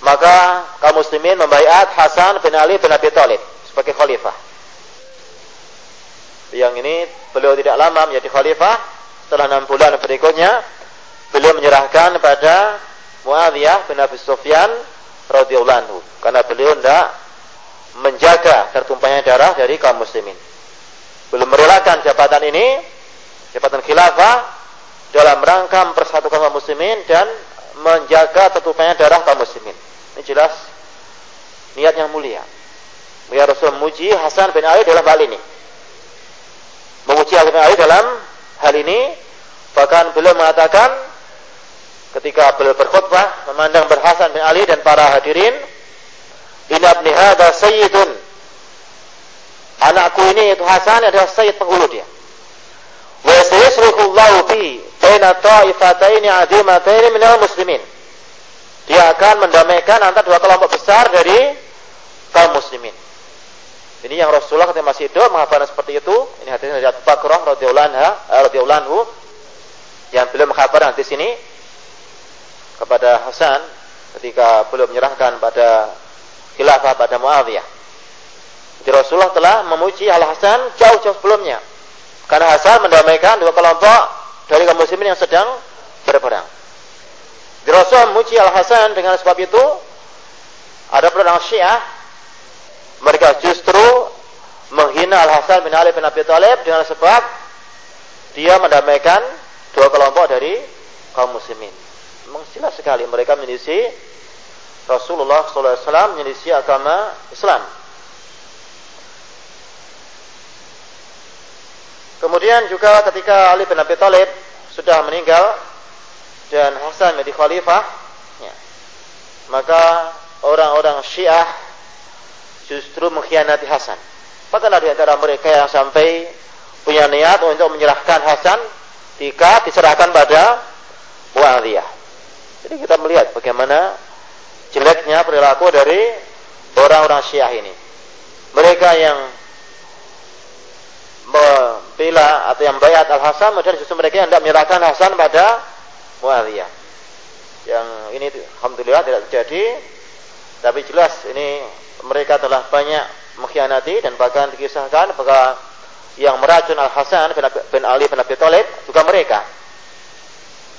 maka kaum muslimin membaiat Hasan bin Ali bin Abi Thalib sebagai khalifah. Yang ini beliau tidak lama menjadi khalifah setelah enam bulan berikutnya beliau menyerahkan pada Muawiyah bin Abi Sufyan radhiyallahu anhu karena beliau tidak menjaga tertumpahnya darah dari kaum muslimin. Belum merelakan jabatan ini, jabatan khilafah dalam rangka mempersatukan kaum muslimin dan menjaga tertumpahnya darah kaum muslimin. Ini jelas niat yang mulia. Ya Rasul memuji Hasan bin Ali dalam hal ini. Memuji Hasan bin Ali dalam hal ini bahkan beliau mengatakan ketika beliau berkhutbah memandang berhasan bin Ali dan para hadirin inna ibni hadha sayyidun. Anakku ini itu Hasan adalah sayyid penghulu dia. Wa sayasriku Allah fi baina ta'ifataini minal muslimin. Dia akan mendamaikan antara dua kelompok besar dari kaum muslimin. Ini yang Rasulullah ketika masih hidup mengatakan seperti itu. Ini hadisnya dari Abu Bakrah radhiyallahu anhu yang beliau mengkabarkan hadis ini kepada Hasan ketika beliau menyerahkan pada khilafah pada Muawiyah. Jadi Rasulullah telah memuji Al Hasan jauh-jauh sebelumnya. Karena Hasan mendamaikan dua kelompok dari kaum muslimin yang sedang berperang. Jadi Rasul memuji Al Hasan dengan sebab itu Ada pula orang Syiah mereka justru menghina Al Hasan bin Ali bin Abi Thalib dengan sebab dia mendamaikan dua kelompok dari kaum muslimin. Memang jelas sekali mereka menyelisih Rasulullah SAW menyelisih agama Islam. Kemudian juga ketika Ali bin Abi Thalib sudah meninggal dan Hasan menjadi khalifah, ya, maka orang-orang Syiah justru mengkhianati Hasan. Bahkan ada antara mereka yang sampai punya niat untuk menyerahkan Hasan jika diserahkan pada Muawiyah. Jadi kita melihat bagaimana jeleknya perilaku dari orang-orang Syiah ini. Mereka yang membela atau yang bayat Al Hasan kemudian justru mereka yang tidak menyerahkan Hasan pada Muawiyah. Yang ini alhamdulillah tidak terjadi tapi jelas ini mereka telah banyak mengkhianati dan bahkan dikisahkan bahwa yang meracun Al Hasan bin Ali bin Abi Thalib juga mereka.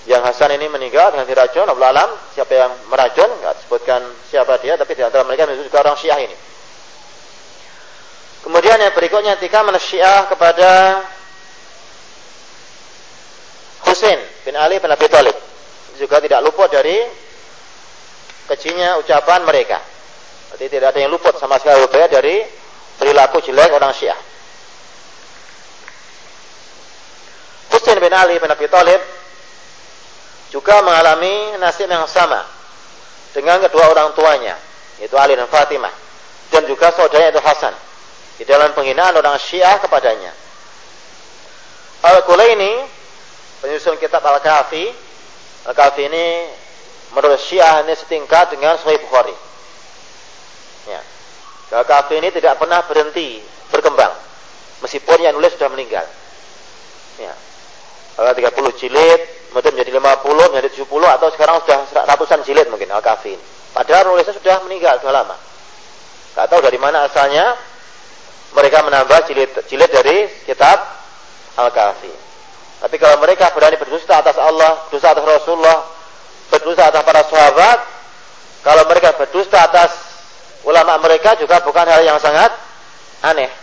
Yang Hasan ini meninggal dengan diracun, Allah alam siapa yang meracun, enggak disebutkan siapa dia, tapi di antara mereka juga orang Syiah ini. Kemudian yang berikutnya ketika Syiah kepada Husain bin Ali bin Abi Thalib juga tidak luput dari kejinya ucapan mereka. Berarti tidak ada yang luput sama sekali dari perilaku jelek orang Syiah. Husain bin Ali bin Abi Thalib juga mengalami nasib yang sama dengan kedua orang tuanya, yaitu Ali dan Fatimah, dan juga saudaranya itu Hasan di dalam penghinaan orang Syiah kepadanya. Al-Kulaini penyusun kitab Al-Kafi. Al-Kafi ini menurut Syiah ini setingkat dengan Sahih Bukhari. Ya. Al-Kafi ini tidak pernah berhenti berkembang meskipun yang nulis sudah meninggal. Ya. Kalau 30 jilid, kemudian menjadi 50, menjadi 70 atau sekarang sudah ratusan jilid mungkin Al-Kafi ini. Padahal nulisnya sudah meninggal sudah lama. Gak tahu dari mana asalnya mereka menambah jilid-jilid dari kitab Al-Kahfi. Tapi kalau mereka berani berdusta atas Allah, berdusta atas Rasulullah, berdusta atas para sahabat, kalau mereka berdusta atas ulama mereka juga bukan hal yang sangat aneh.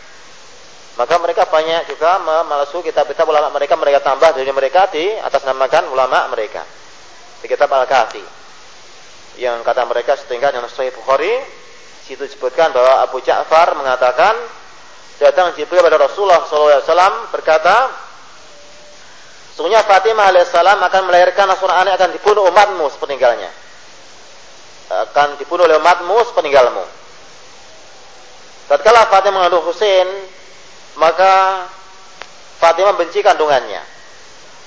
Maka mereka banyak juga memalsu kitab-kitab ulama mereka, mereka tambah dari mereka di atas namakan ulama mereka. Di kitab Al-Kahfi. Yang kata mereka setingkat dengan Sahih Bukhari, situ disebutkan bahwa Abu Ja'far mengatakan datang Jibril pada Rasulullah SAW berkata, Sungguhnya Fatimah alaihissalam akan melahirkan seorang anak akan dibunuh umatmu sepeninggalnya. Akan dibunuh oleh umatmu sepeninggalmu. Tatkala Fatimah mengandung Husain, maka Fatimah benci kandungannya.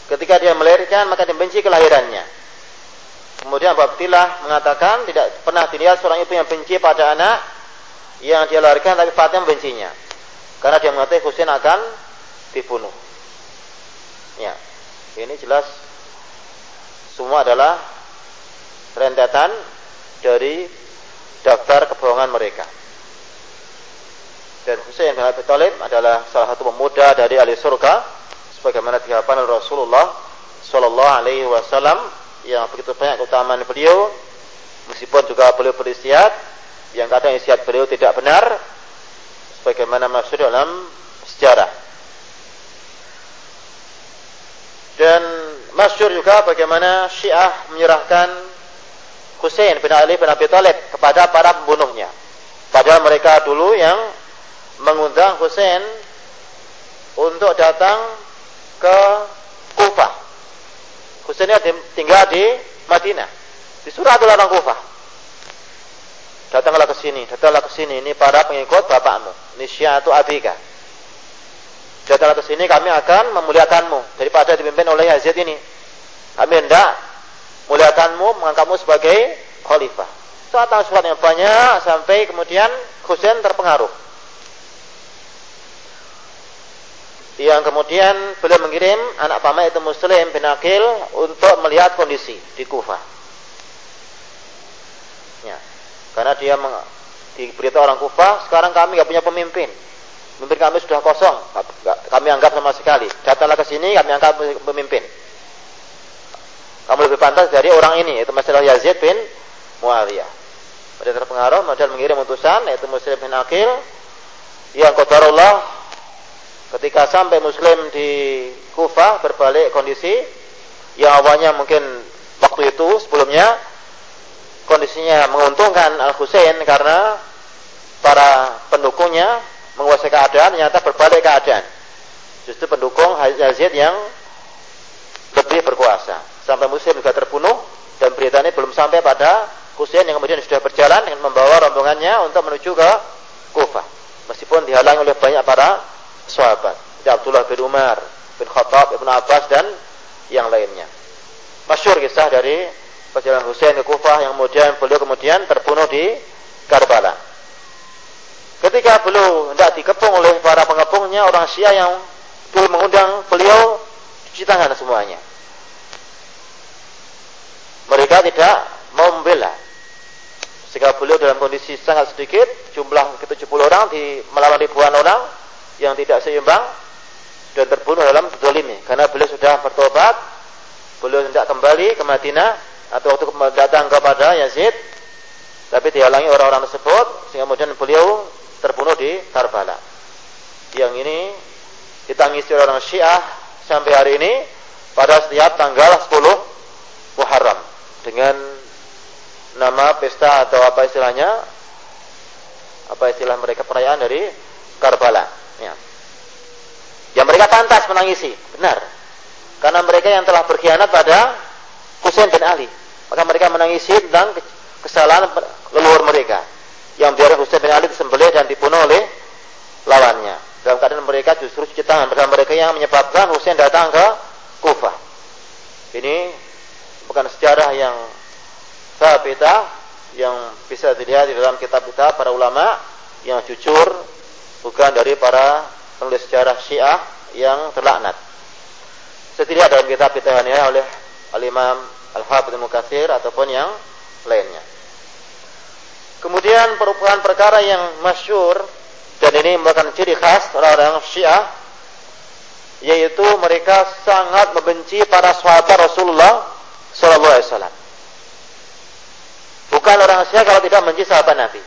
Ketika dia melahirkan, maka dia benci kelahirannya. Kemudian Abu Abdillah mengatakan tidak pernah dilihat seorang ibu yang benci pada anak yang dia lahirkan, tapi Fatimah bencinya. Karena dia mengatakan Husain akan dibunuh. Ya. Ini jelas semua adalah rentetan dari daftar kebohongan mereka. Dan Husain bin Abi Thalib adalah salah satu pemuda dari ahli surga sebagaimana oleh Rasulullah sallallahu alaihi wasallam yang begitu banyak keutamaan beliau meskipun juga beliau berisiat yang kadang isiat beliau tidak benar sebagaimana masuk dalam sejarah. Dan masyur juga bagaimana Syiah menyerahkan Hussein bin Ali bin Abi Thalib kepada para pembunuhnya. Padahal mereka dulu yang mengundang Hussein untuk datang ke Kufah. Hussein tinggal di Madinah. Disuruh orang Kufah datanglah ke sini, datanglah ke sini. Ini para pengikut bapakmu. Ini syiatu abika. Datanglah ke sini, kami akan memuliakanmu daripada dipimpin oleh Yazid ini. Kami hendak muliakanmu, mengangkatmu sebagai khalifah. Datang surat yang banyak sampai kemudian Husain terpengaruh. Yang kemudian beliau mengirim anak paman itu Muslim bin Akil untuk melihat kondisi di Kufah. Ya. Karena dia diberitahu orang Kufah, sekarang kami nggak punya pemimpin. Pemimpin kami sudah kosong, kami anggap sama sekali. Datanglah ke sini, kami anggap pemimpin. Kamu lebih pantas dari orang ini, itu masalah Yazid bin Muawiyah. Dia terpengaruh kemudian mengirim utusan yaitu Muslim bin Akil yang qadarullah ketika sampai Muslim di Kufah berbalik kondisi yang awalnya mungkin waktu itu sebelumnya kondisinya menguntungkan Al Husain karena para pendukungnya menguasai keadaan ternyata berbalik keadaan. Justru pendukung Yazid yang lebih berkuasa. Sampai Muslim juga terbunuh dan berita ini belum sampai pada Husain yang kemudian sudah berjalan dengan membawa rombongannya untuk menuju ke Kufah. Meskipun dihalangi oleh banyak para sahabat. Abdullah bin Umar, bin Khattab, Ibn Abbas dan yang lainnya. Masyur kisah dari perjalanan Husain ke Kufah yang kemudian beliau kemudian terbunuh di Karbala. Ketika beliau tidak dikepung oleh para pengepungnya orang Syiah yang dulu mengundang beliau cuci tangan semuanya. Mereka tidak mau membela. Sehingga beliau dalam kondisi sangat sedikit, jumlah ke-70 orang di melawan ribuan orang yang tidak seimbang dan terbunuh dalam dolimi. Karena beliau sudah bertobat, beliau tidak kembali ke Madinah atau waktu datang kepada Yazid, tapi dihalangi orang-orang tersebut sehingga kemudian beliau terbunuh di Karbala. Yang ini ditangisi orang Syiah sampai hari ini pada setiap tanggal 10 Muharram dengan nama pesta atau apa istilahnya apa istilah mereka perayaan dari Karbala ya. yang mereka pantas menangisi. Benar. Karena mereka yang telah berkhianat pada Husain bin Ali. Maka mereka menangisi tentang kesalahan leluhur mereka. Yang biar Husain bin Ali disembelih dan dibunuh oleh lawannya. Dalam keadaan mereka justru cuci tangan. Mereka mereka yang menyebabkan Husain datang ke Kufah. Ini bukan sejarah yang sabita yang bisa dilihat di dalam kitab-kitab para ulama yang jujur bukan dari para penulis sejarah Syiah yang terlaknat. Setidaknya dalam kitab ini oleh Al-Imam Al-Hafidh Mukathir ataupun yang lainnya. Kemudian perubahan perkara yang masyur dan ini merupakan ciri khas orang-orang Syiah yaitu mereka sangat membenci para sahabat Rasulullah sallallahu alaihi wasallam. Bukan orang Syiah kalau tidak benci sahabat Nabi.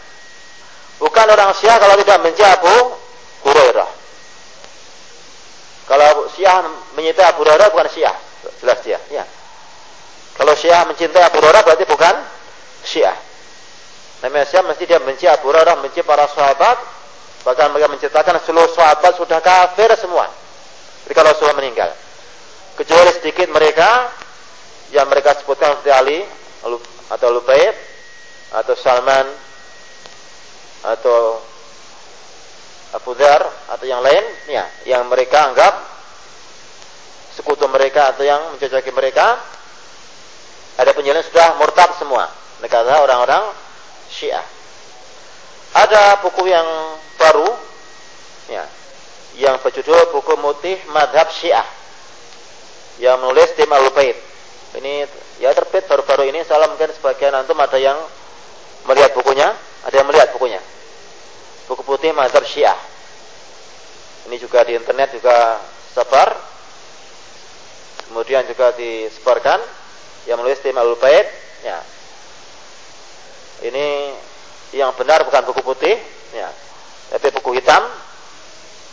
Bukan orang Syiah kalau tidak benci Abu Hurairah. Kalau Syiah mencintai Abu Hurairah bukan Syiah, jelas dia. Ya. Kalau Syiah mencintai Abu Hurairah berarti bukan Syiah. Namanya Syiah mesti dia benci Abu Hurairah, benci para sahabat, bahkan mereka menceritakan seluruh sahabat sudah kafir semua. Jadi kalau sudah meninggal. Kecuali sedikit mereka yang mereka sebutkan seperti Ali atau Lubaib atau Salman atau Abu Dhar atau yang lain ya yang mereka anggap sekutu mereka atau yang mencocoki mereka ada penjelasan sudah murtad semua. Mereka orang-orang Syiah. Ada buku yang baru ya yang berjudul buku mutih madhab Syiah yang menulis Tim al ini ya terbit baru-baru ini. Salah mungkin sebagian antum ada yang melihat bukunya? Ada yang melihat bukunya? Buku putih Mazhab Syiah. Ini juga di internet juga sebar. Kemudian juga disebarkan yang menulis tim al bait ya. Ini yang benar bukan buku putih, ya. Tapi buku hitam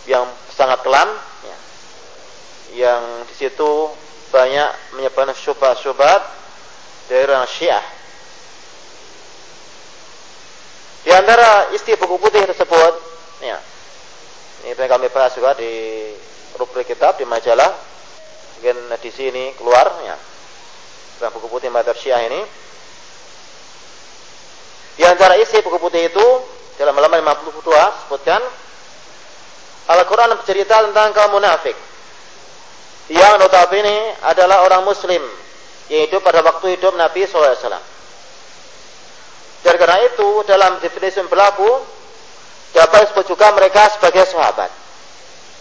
yang sangat kelam, ya. Yang di situ banyak menyebabkan syubhat-syubhat dari orang Syiah di antara isi buku putih tersebut, ya, ini kami bahas juga di rubrik kitab di majalah, mungkin di sini keluar, ya, dalam buku putih Madhab Syiah ini. Di antara isi buku putih itu dalam halaman 52 sebutkan Al-Quran bercerita tentang kaum munafik yang notabene adalah orang muslim yaitu pada waktu hidup Nabi SAW. Dan karena itu dalam definisi berlaku dapat disebut juga mereka sebagai sahabat.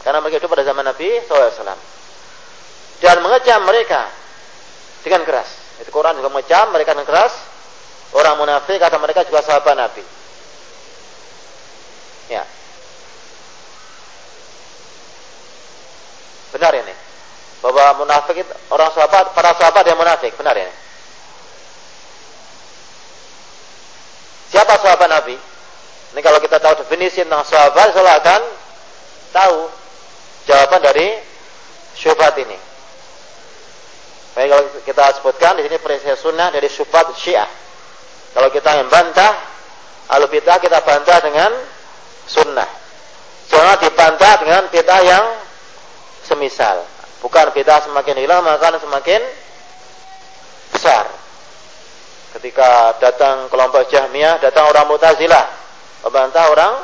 Karena mereka itu pada zaman Nabi SAW. Dan mengecam mereka dengan keras. Itu Quran juga mengecam mereka dengan keras. Orang munafik kata mereka juga sahabat Nabi. Ya. Benar ini. Bahwa munafik itu, orang sahabat, para sahabat yang munafik. Benar ini. Siapa sahabat Nabi? Ini kalau kita tahu definisi tentang sahabat, salah akan tahu jawaban dari syubhat ini. Baik kalau kita sebutkan di sini prinsip sunnah dari syubhat Syiah. Kalau kita membantah alu bid'ah kita bantah dengan sunnah. Jangan dibantah dengan bid'ah yang semisal. Bukan bid'ah semakin hilang maka semakin besar. Ketika datang kelompok Jahmiyah, datang orang Mu'tazilah, membantah orang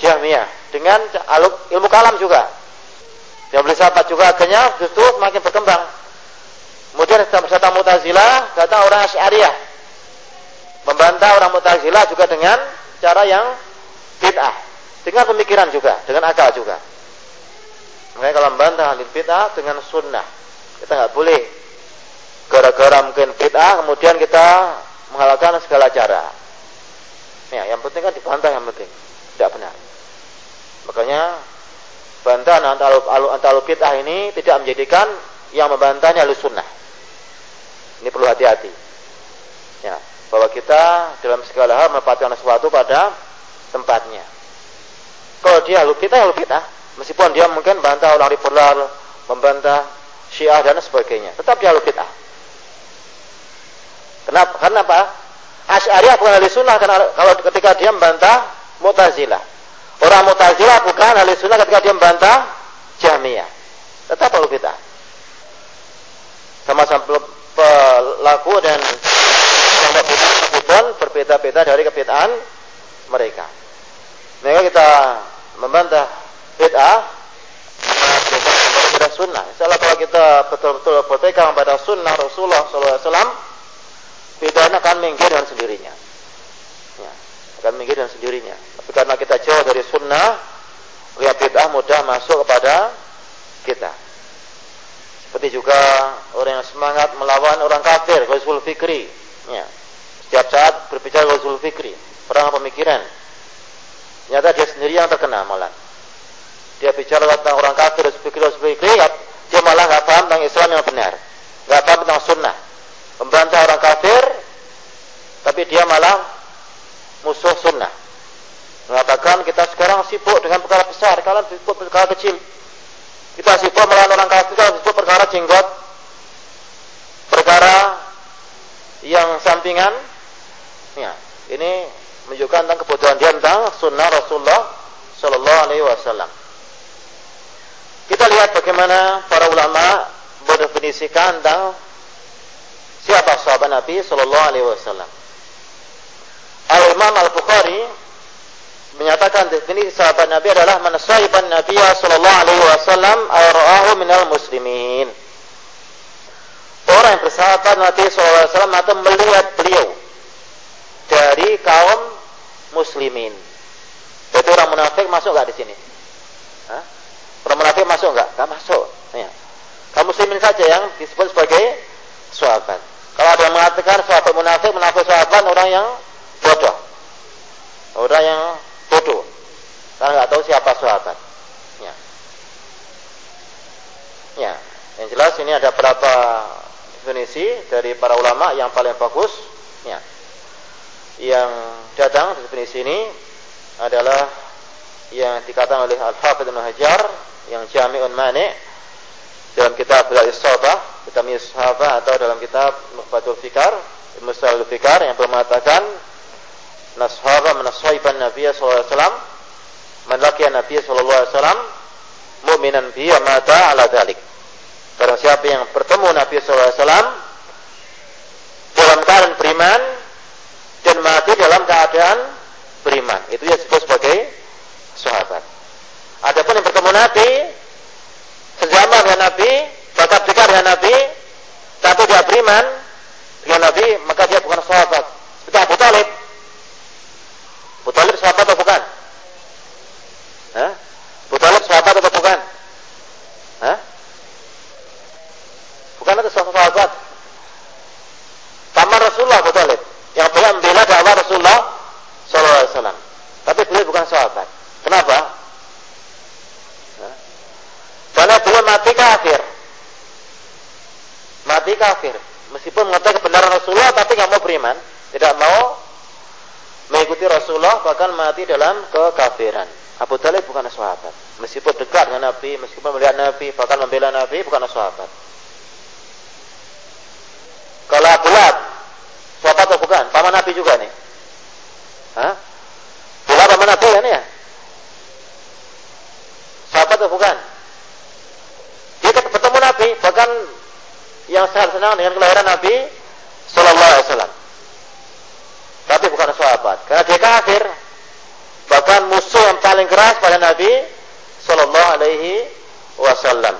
Jahmiyah dengan ilmu kalam juga. Yang sahabat juga akhirnya justru semakin berkembang. Kemudian datang Mu'tazilah, datang orang Asy'ariyah. Membantah orang Mu'tazilah juga dengan cara yang bid'ah. Dengan pemikiran juga, dengan akal juga. Mereka kalau membantah ahli bid'ah dengan sunnah. Kita nggak boleh gara-gara mungkin bid'ah kemudian kita menghalalkan segala cara. Ya, yang penting kan dibantah yang penting. Tidak benar. Makanya bantahan antara antara bid'ah ini tidak menjadikan yang membantahnya halus sunnah. Ini perlu hati-hati. Ya, bahwa kita dalam segala hal menempatkan sesuatu pada tempatnya. Kalau dia halus bid'ah, halus bid'ah. Meskipun dia mungkin bantah orang liberal, membantah syiah dan sebagainya. Tetap dia halus bid'ah. Kenapa? Karena apa? Asy'ariyah bukan ahli sunnah karena kalau ketika dia membantah Mu'tazilah. Orang Mu'tazilah bukan ahli sunnah ketika dia membantah Jahmiyah. Tetap ahli bid'ah. Sama-sama pelaku dan kelompok berbeda-beda dari kebid'ahan mereka. Maka kita membantah bid'ah sunnah. Insyaallah kalau kita betul-betul berpegang pada sunnah Rasulullah SAW, bid'ah akan minggir dengan sendirinya. Ya, akan minggir dengan sendirinya. Tapi karena kita jauh dari sunnah, lihat bid'ah mudah masuk kepada kita. Seperti juga orang yang semangat melawan orang kafir, Ghazul Fikri. Ya. Setiap saat berbicara Ghazul Fikri, perang pemikiran. Ternyata dia sendiri yang terkena malah. Dia bicara tentang orang kafir, Ghazul Fikri, Ghazul Fikri, dia malah nggak paham tentang Islam yang benar. Nggak paham tentang sunnah membantah orang kafir tapi dia malah musuh sunnah. Mengatakan kita sekarang sibuk dengan perkara besar kalian sibuk perkara kecil. Kita sibuk melawan orang kafir kita sibuk perkara jenggot. Perkara yang sampingan ya ini menunjukkan tentang kebutuhan dia tentang sunnah Rasulullah Shallallahu Alaihi Wasallam. Kita lihat bagaimana para ulama mendefinisikan tentang Siapa sahabat Nabi Sallallahu Alaihi Wasallam? Al Imam Al Bukhari menyatakan definisi sahabat Nabi adalah man sahiban Nabi Sallallahu Alaihi Wasallam ayrahu minal muslimin. Orang yang bersahabat Nabi Sallallahu Alaihi Wasallam atau melihat beliau dari kaum muslimin. Itu orang munafik masuk nggak di sini? Hah? Orang munafik masuk nggak? Nggak masuk. Ya. Muslimin saja yang disebut sebagai sahabat. Kalau ada yang mengatakan sahabat munafik, munafik sahabat orang yang bodoh. Orang yang bodoh. Karena nggak tahu siapa sahabat. Ya. Ya. Yang jelas ini ada berapa definisi dari para ulama yang paling bagus. Ya. Yang datang definisi ini adalah yang dikatakan oleh Al-Hafidh Ibn Hajar yang Jami'un Mani' dalam kitab Al-Isabah, kitab Ishabah atau dalam kitab Nukhbatul Fikar, Mustalul Fikar yang mengatakan nashaba menashaiban Nabi sallallahu alaihi wasallam man Nabi sallallahu alaihi wasallam mu'minan bi mata ala dzalik. Barang siapa yang bertemu Nabi sallallahu alaihi wasallam dalam keadaan beriman dan mati dalam keadaan beriman. Itu disebut sebagai sahabat. Adapun yang bertemu Nabi sejama dengan Nabi, bakal dekat dengan Nabi, tapi dia beriman dengan Nabi, maka dia bukan sahabat. Itu Abu Talib. Abu Talib sahabat atau bukan? Hah? Abu Talib sahabat atau bukan? Hah? Bukan itu sahabat. Paman Rasulullah Abu Talib. Yang boleh membela dakwah Rasulullah Sallallahu Alaihi Wasallam. Tapi beliau bukan sahabat. Kenapa? Karena beliau mati kafir. Mati kafir. Meskipun mengetahui kebenaran Rasulullah tapi nggak mau beriman, tidak mau mengikuti Bahkan mati dalam kekafiran. Abu Talib bukan sahabat. Meskipun dekat dengan Nabi, meskipun melihat Nabi, bahkan membela Nabi, bukan sahabat. Kalau Abu Lahab, sahabat atau bukan? Paman Nabi juga nih. Hah? Paman Nabi kan ya? Sahabat atau bukan? Dia ketemu Nabi, bahkan yang sangat senang dengan kelahiran Nabi Sallallahu Alaihi Wasallam. Tapi bukan sahabat, karena dia kafir. Bahkan musuh yang paling keras pada Nabi Sallallahu Alaihi Wasallam.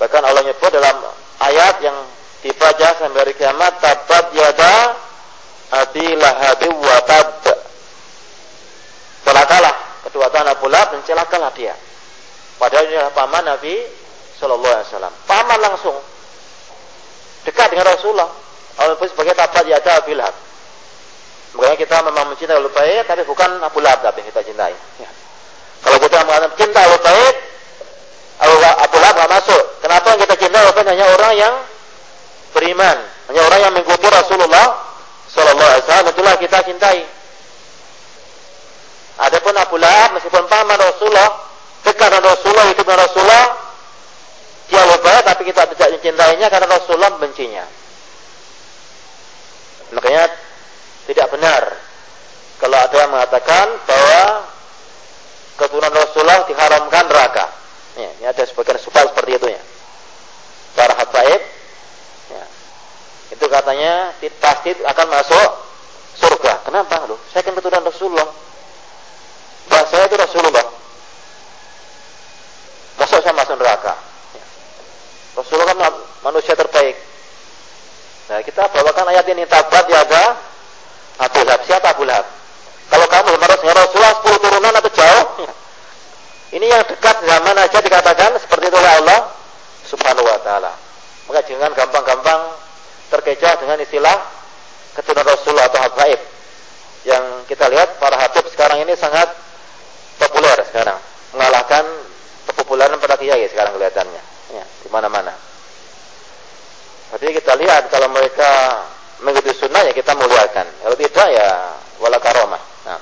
Bahkan Allah nyebut dalam ayat yang dibaca sampai hari kiamat, tabat yada abi lahabi wa tab. Celakalah kedua tangan Abu Lahab dan celakalah dia. Padahal ini adalah paman Nabi Sallallahu Alaihi Wasallam. Paman langsung dekat dengan Rasulullah. Allah sebagai tabat yada Abi Lahab. Makanya kita memang mencintai Bait tapi bukan Abu Lahab tapi kita cintai. Ya. Kita mengatakan cinta Ahlul Bait, Abu Lahab tidak masuk. Kenapa kita Ahlul Bait hanya orang yang beriman, hanya orang yang mengikuti Rasulullah Sallallahu Alaihi Wasallam itulah kita cintai. Adapun Abu Lahab meskipun paman Rasulullah, dekat dengan Rasulullah, itu dengan Rasulullah, dia Ahlul tapi kita tidak mencintainya karena Rasulullah bencinya. Makanya tidak benar kalau ada yang mengatakan bahwa keturunan Rasulullah diharamkan neraka. Ya, ini ada sebagian suka seperti itu ya. Para habaib ya. Itu katanya pasti akan masuk surga. Kenapa? Loh, saya kan keturunan Rasulullah. Bahasa saya itu Rasulullah. Masuk saya masuk neraka. Ya. Rasulullah kan manusia terbaik. Nah, kita bawakan ayat ini tabat ya ada Abu Lahab. Siapa Abu Lahab? Kalau kamu harusnya Rasulullah 10 turunan atau jauh? Ini yang dekat zaman aja dikatakan seperti itu oleh Allah Subhanahu wa taala. Maka jangan gampang-gampang terkecoh dengan istilah keturunan Rasulullah atau habaib. Yang kita lihat para habib sekarang ini sangat populer sekarang, mengalahkan kepopuleran pada kiai sekarang kelihatannya. Ya, di mana-mana. Tapi kita lihat kalau mereka mengikuti sunnah ya kita muliakan. Kalau tidak ya wala karomah. Nah.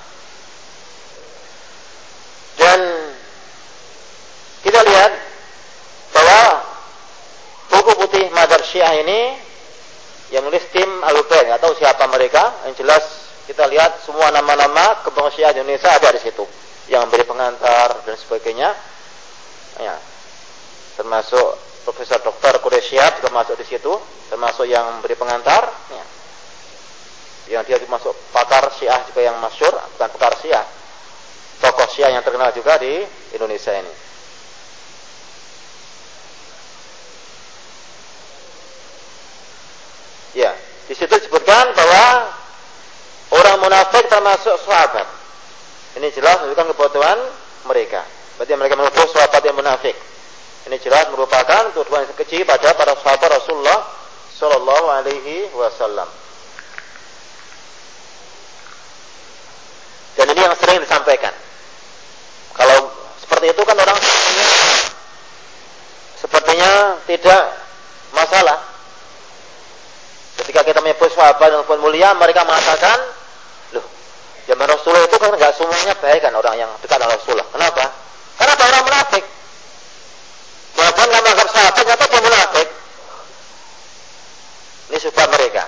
Dan kita lihat bahwa buku putih Madar Syiah ini yang menulis tim al nggak tahu siapa mereka. Yang jelas kita lihat semua nama-nama kebanggaan Syiah Indonesia ada di situ. Yang beri pengantar dan sebagainya. Ya. Termasuk Profesor Dr. Quraisyab juga masuk di situ, termasuk yang beri pengantar. Ya. Yang dia masuk pakar Syiah juga yang masyur, bukan pakar Syiah. Tokoh Syiah yang terkenal juga di Indonesia ini. Ya, di situ disebutkan bahwa orang munafik termasuk sahabat. Ini jelas menunjukkan kebutuhan mereka. Berarti mereka menuduh sahabat yang munafik. Ini jelas merupakan tuduhan yang kecil pada para sahabat Rasulullah Shallallahu Alaihi Wasallam. Dan ini yang sering disampaikan. Kalau seperti itu kan orang sepertinya tidak masalah. Kita menyebut sahabat yang mulia, mereka mengatakan, loh, zaman Rasulullah itu kan nggak semuanya baik kan orang yang dekat dengan Rasulullah. Kenapa? Karena ada orang munafik. Bahkan nggak menganggap sahabat, ternyata dia munafik. Ini sifat mereka.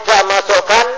Tidak masukkan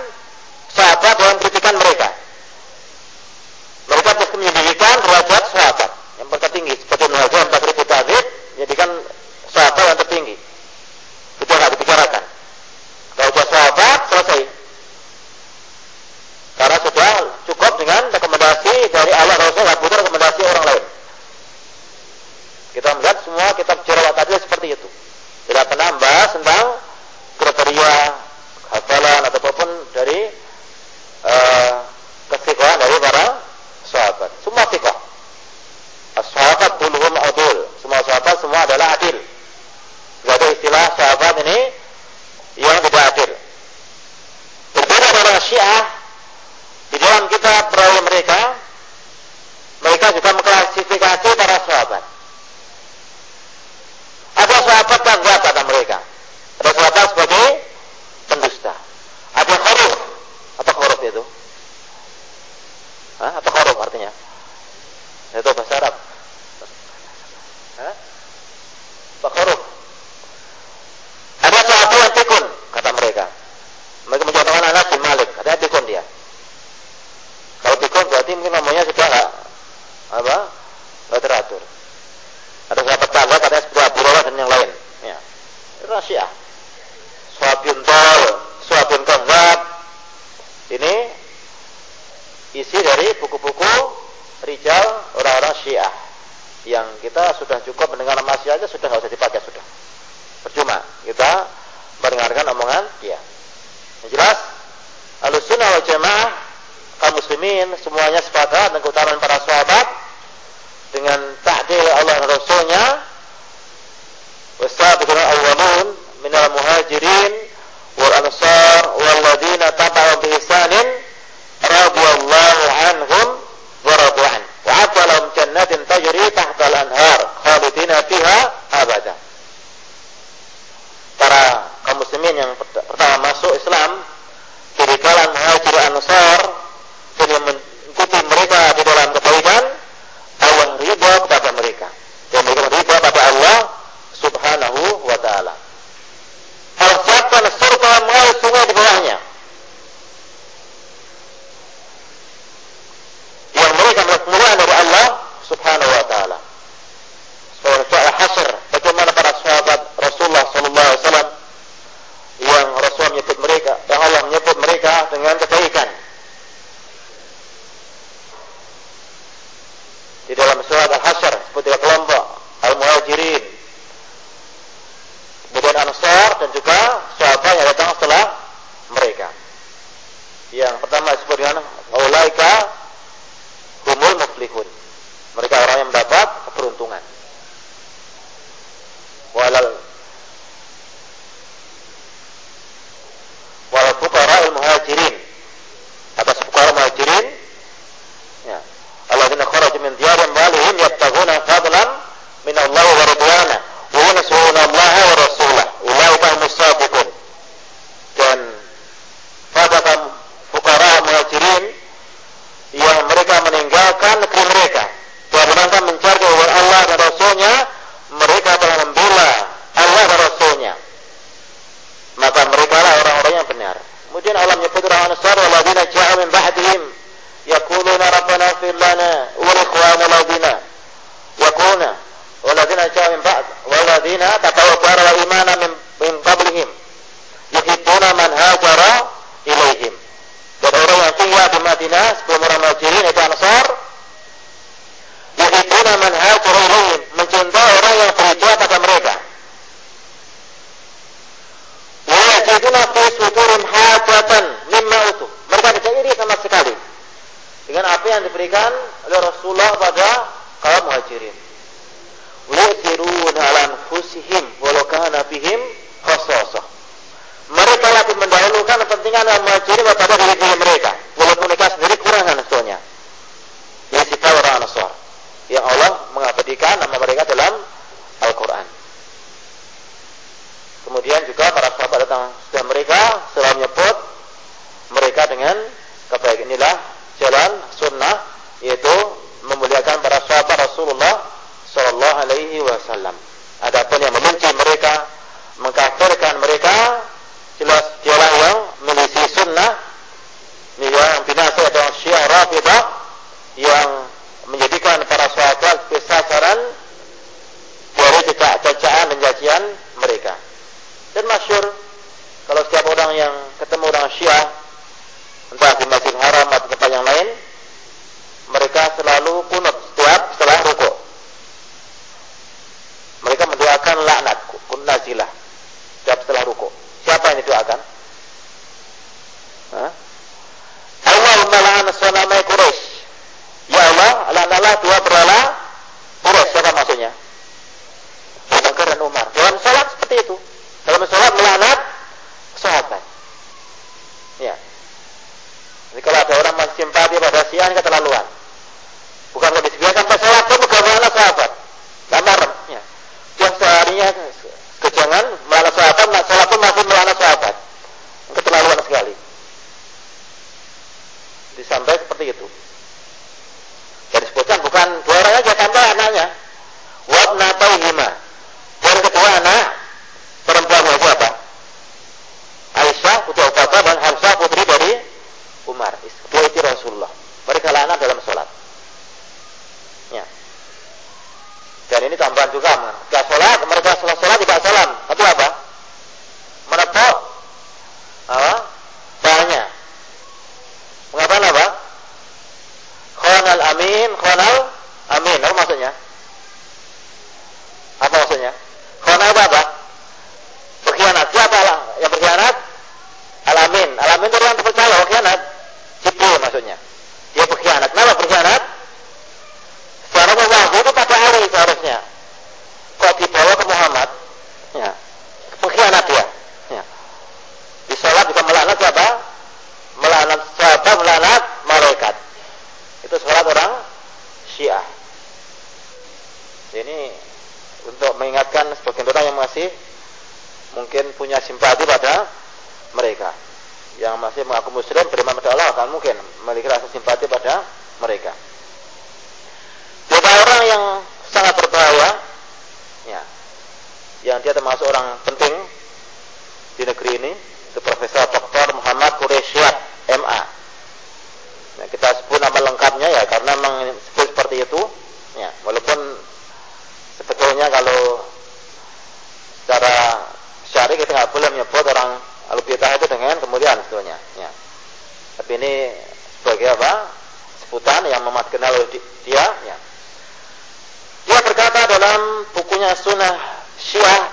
Sunnah Syiah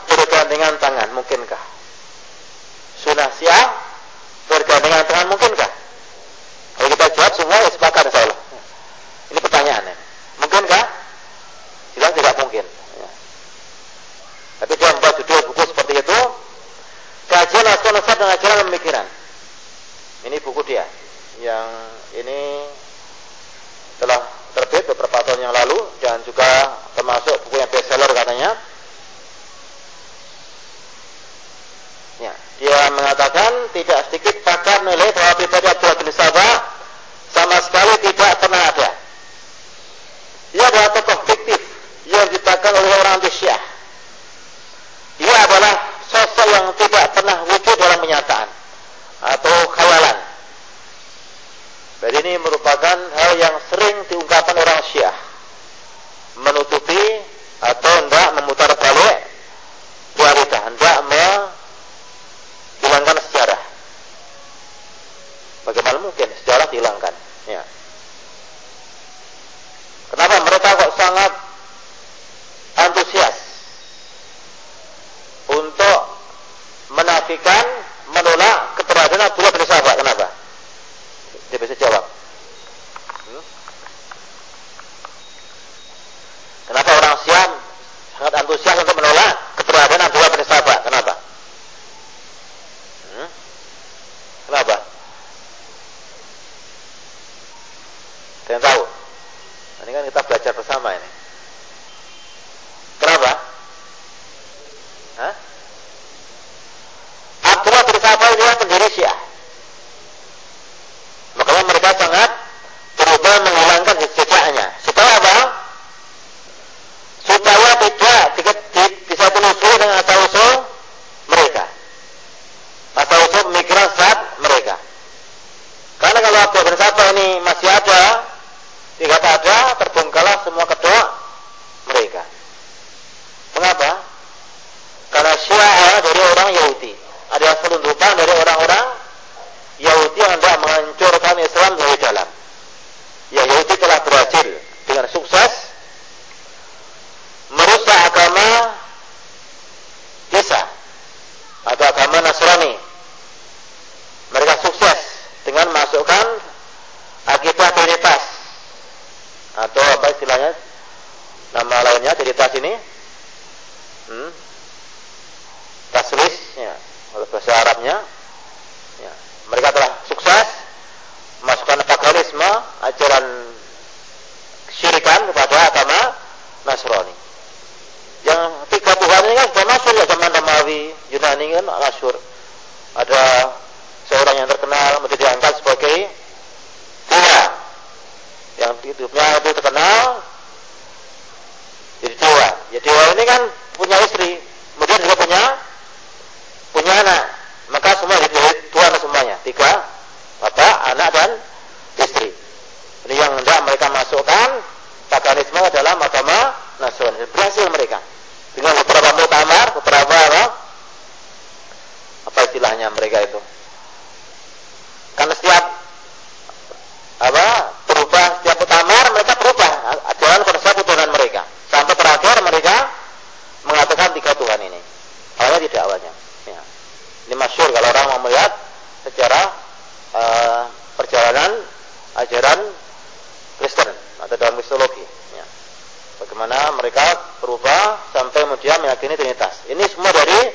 mana mereka berubah sampai kemudian meyakini Trinitas. Ini semua dari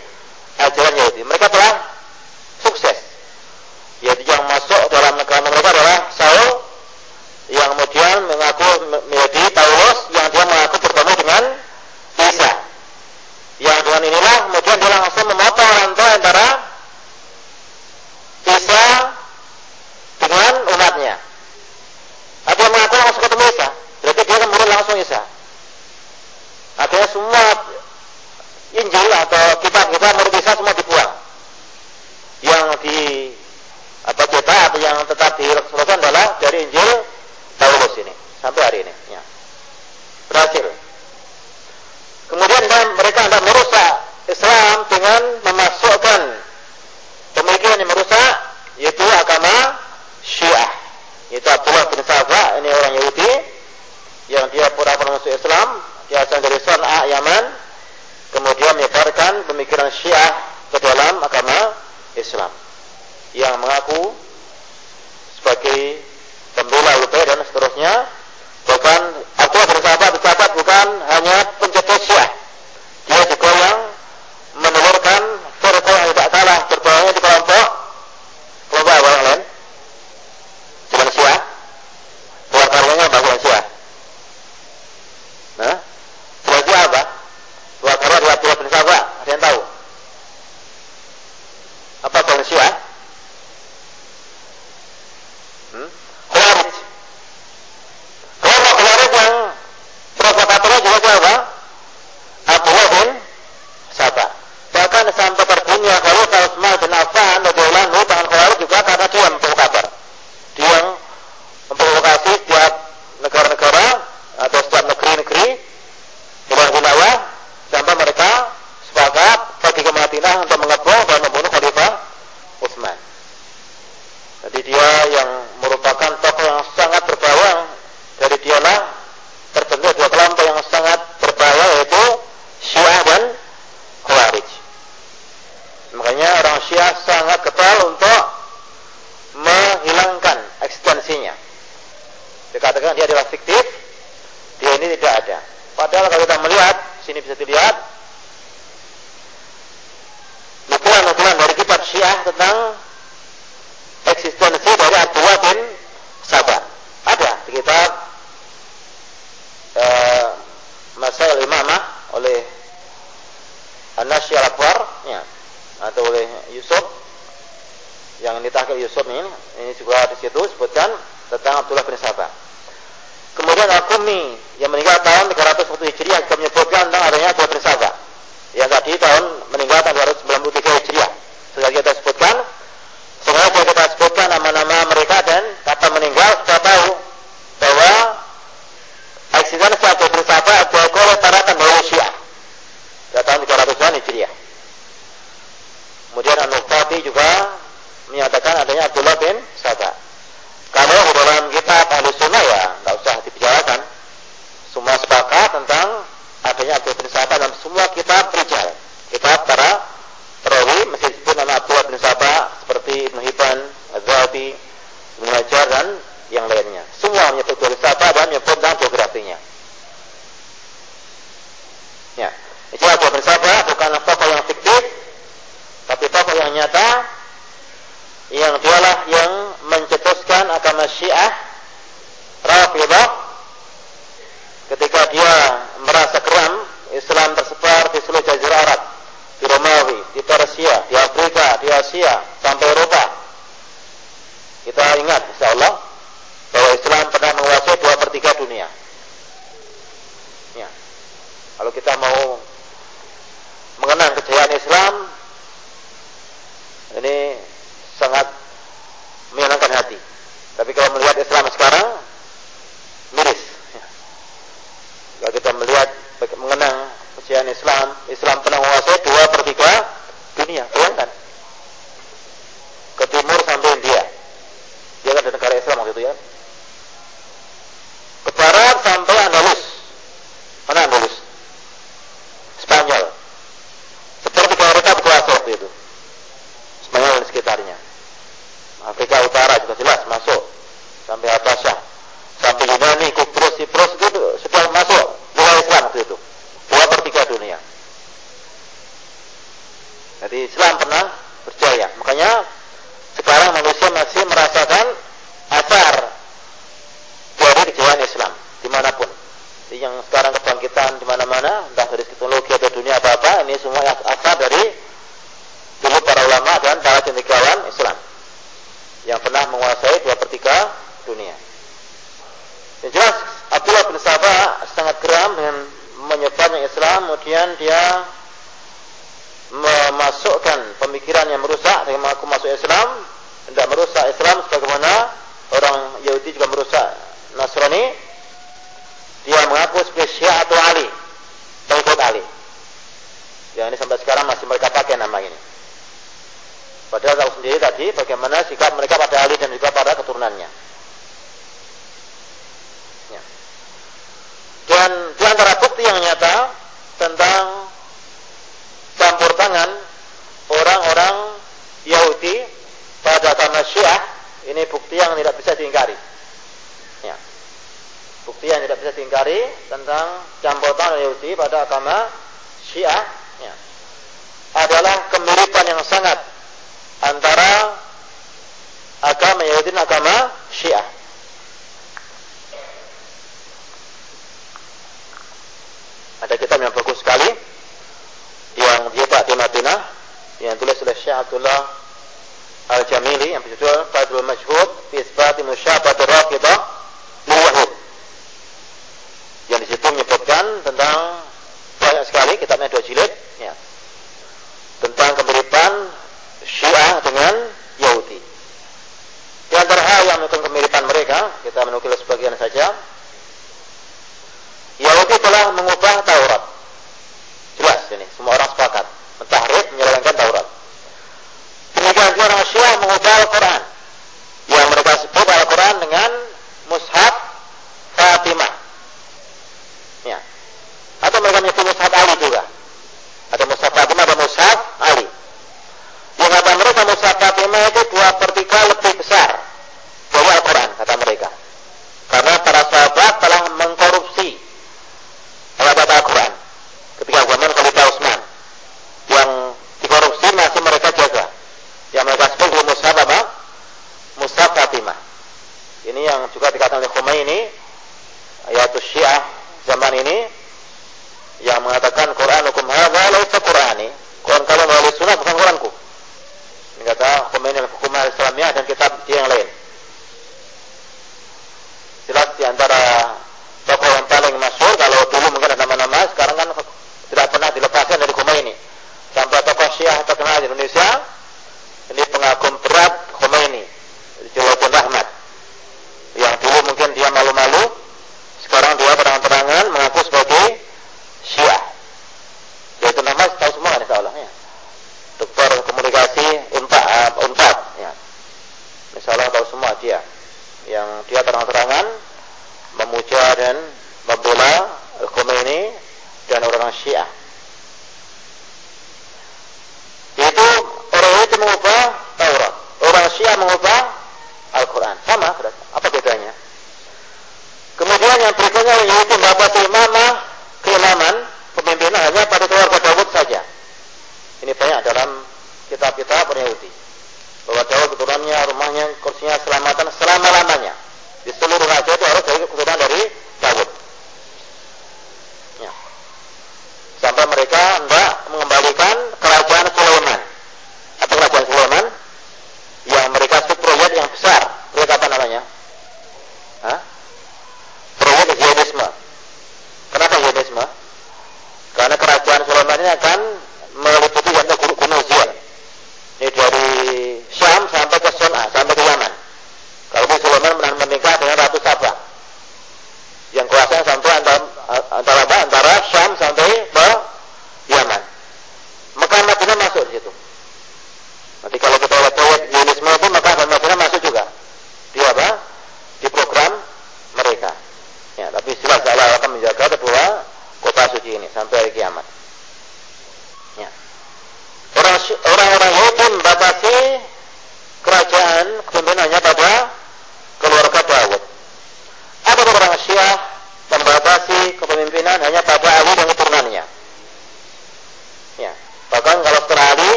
ajaran Yahudi. Mereka telah Rafidah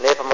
ini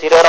jelas sekali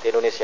dari Syiah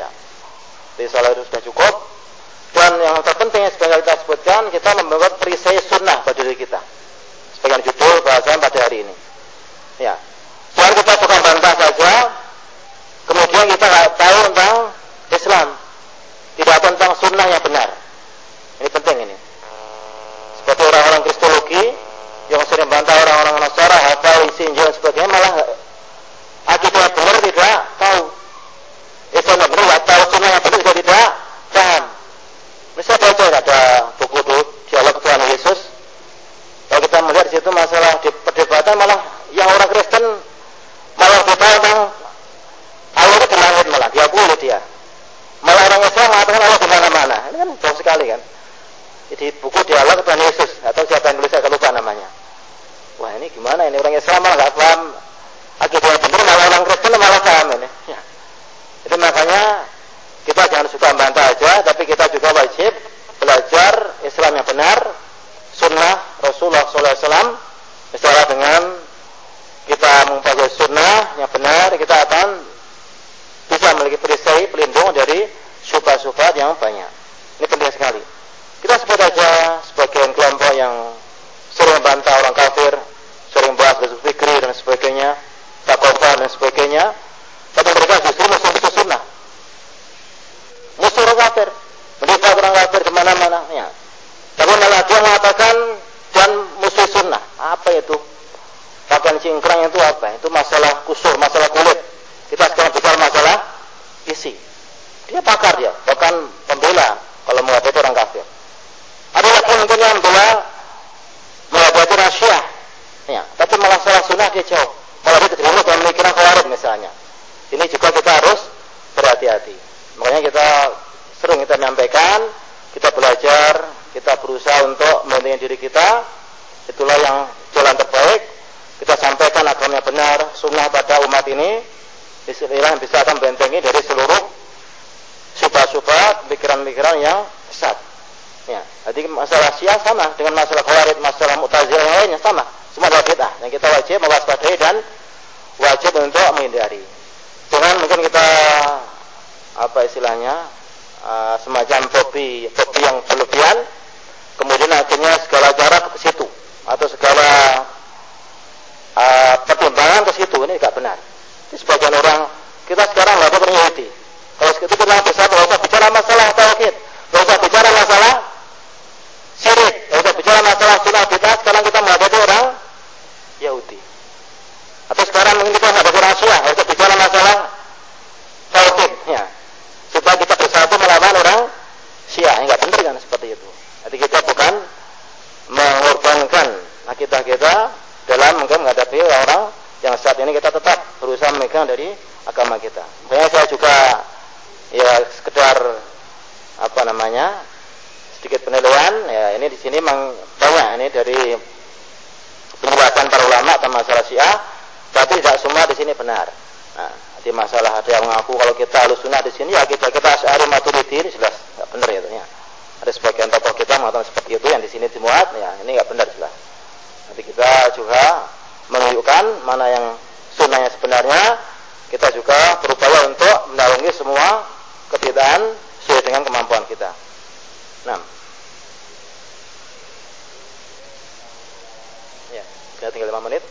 Semua adalah bid'ah yang kita wajib mewaspadai dan wajib untuk menghindari. Jangan mungkin kita apa istilahnya uh, semacam fobi fobi yang berlebihan, kemudian akhirnya segala cara ke situ atau segala uh, pertimbangan ke situ ini tidak benar. Ini sebagian orang kita sekarang nggak Yahudi. Kalau segitu kita bisa nggak usah bicara masalah tauhid, nggak usah bicara masalah syirik, nggak usah bicara masalah sunnah kita. Sekarang kita menghadapi orang Yahudi. Atau sekarang mungkin kita usah bicara masalah tauhid, ya. Supaya kita bersatu melawan orang Syiah, nggak benar kan seperti itu. Jadi kita bukan mengorbankan akidah kita dalam menghadapi orang yang saat ini kita tetap berusaha memegang dari agama kita. Makanya saya juga ya sekedar apa namanya sedikit penilaian ya ini di sini memang banyak ini dari penjelasan para ulama tentang masalah Syiah tapi tidak semua di sini benar. Nah, di masalah ada yang mengaku kalau kita harus sunnah di sini ya kita kita Asy'ari Maturidi ini jelas tidak benar ya, ya. Ada sebagian tokoh kita mengatakan seperti itu yang di sini dimuat ya ini nggak benar jelas. Nanti kita juga menunjukkan mana yang sunnahnya sebenarnya kita juga berupaya untuk menaungi semua kebidaan sesuai dengan kemampuan kita. Nah. Ya, kita tinggal 5 menit.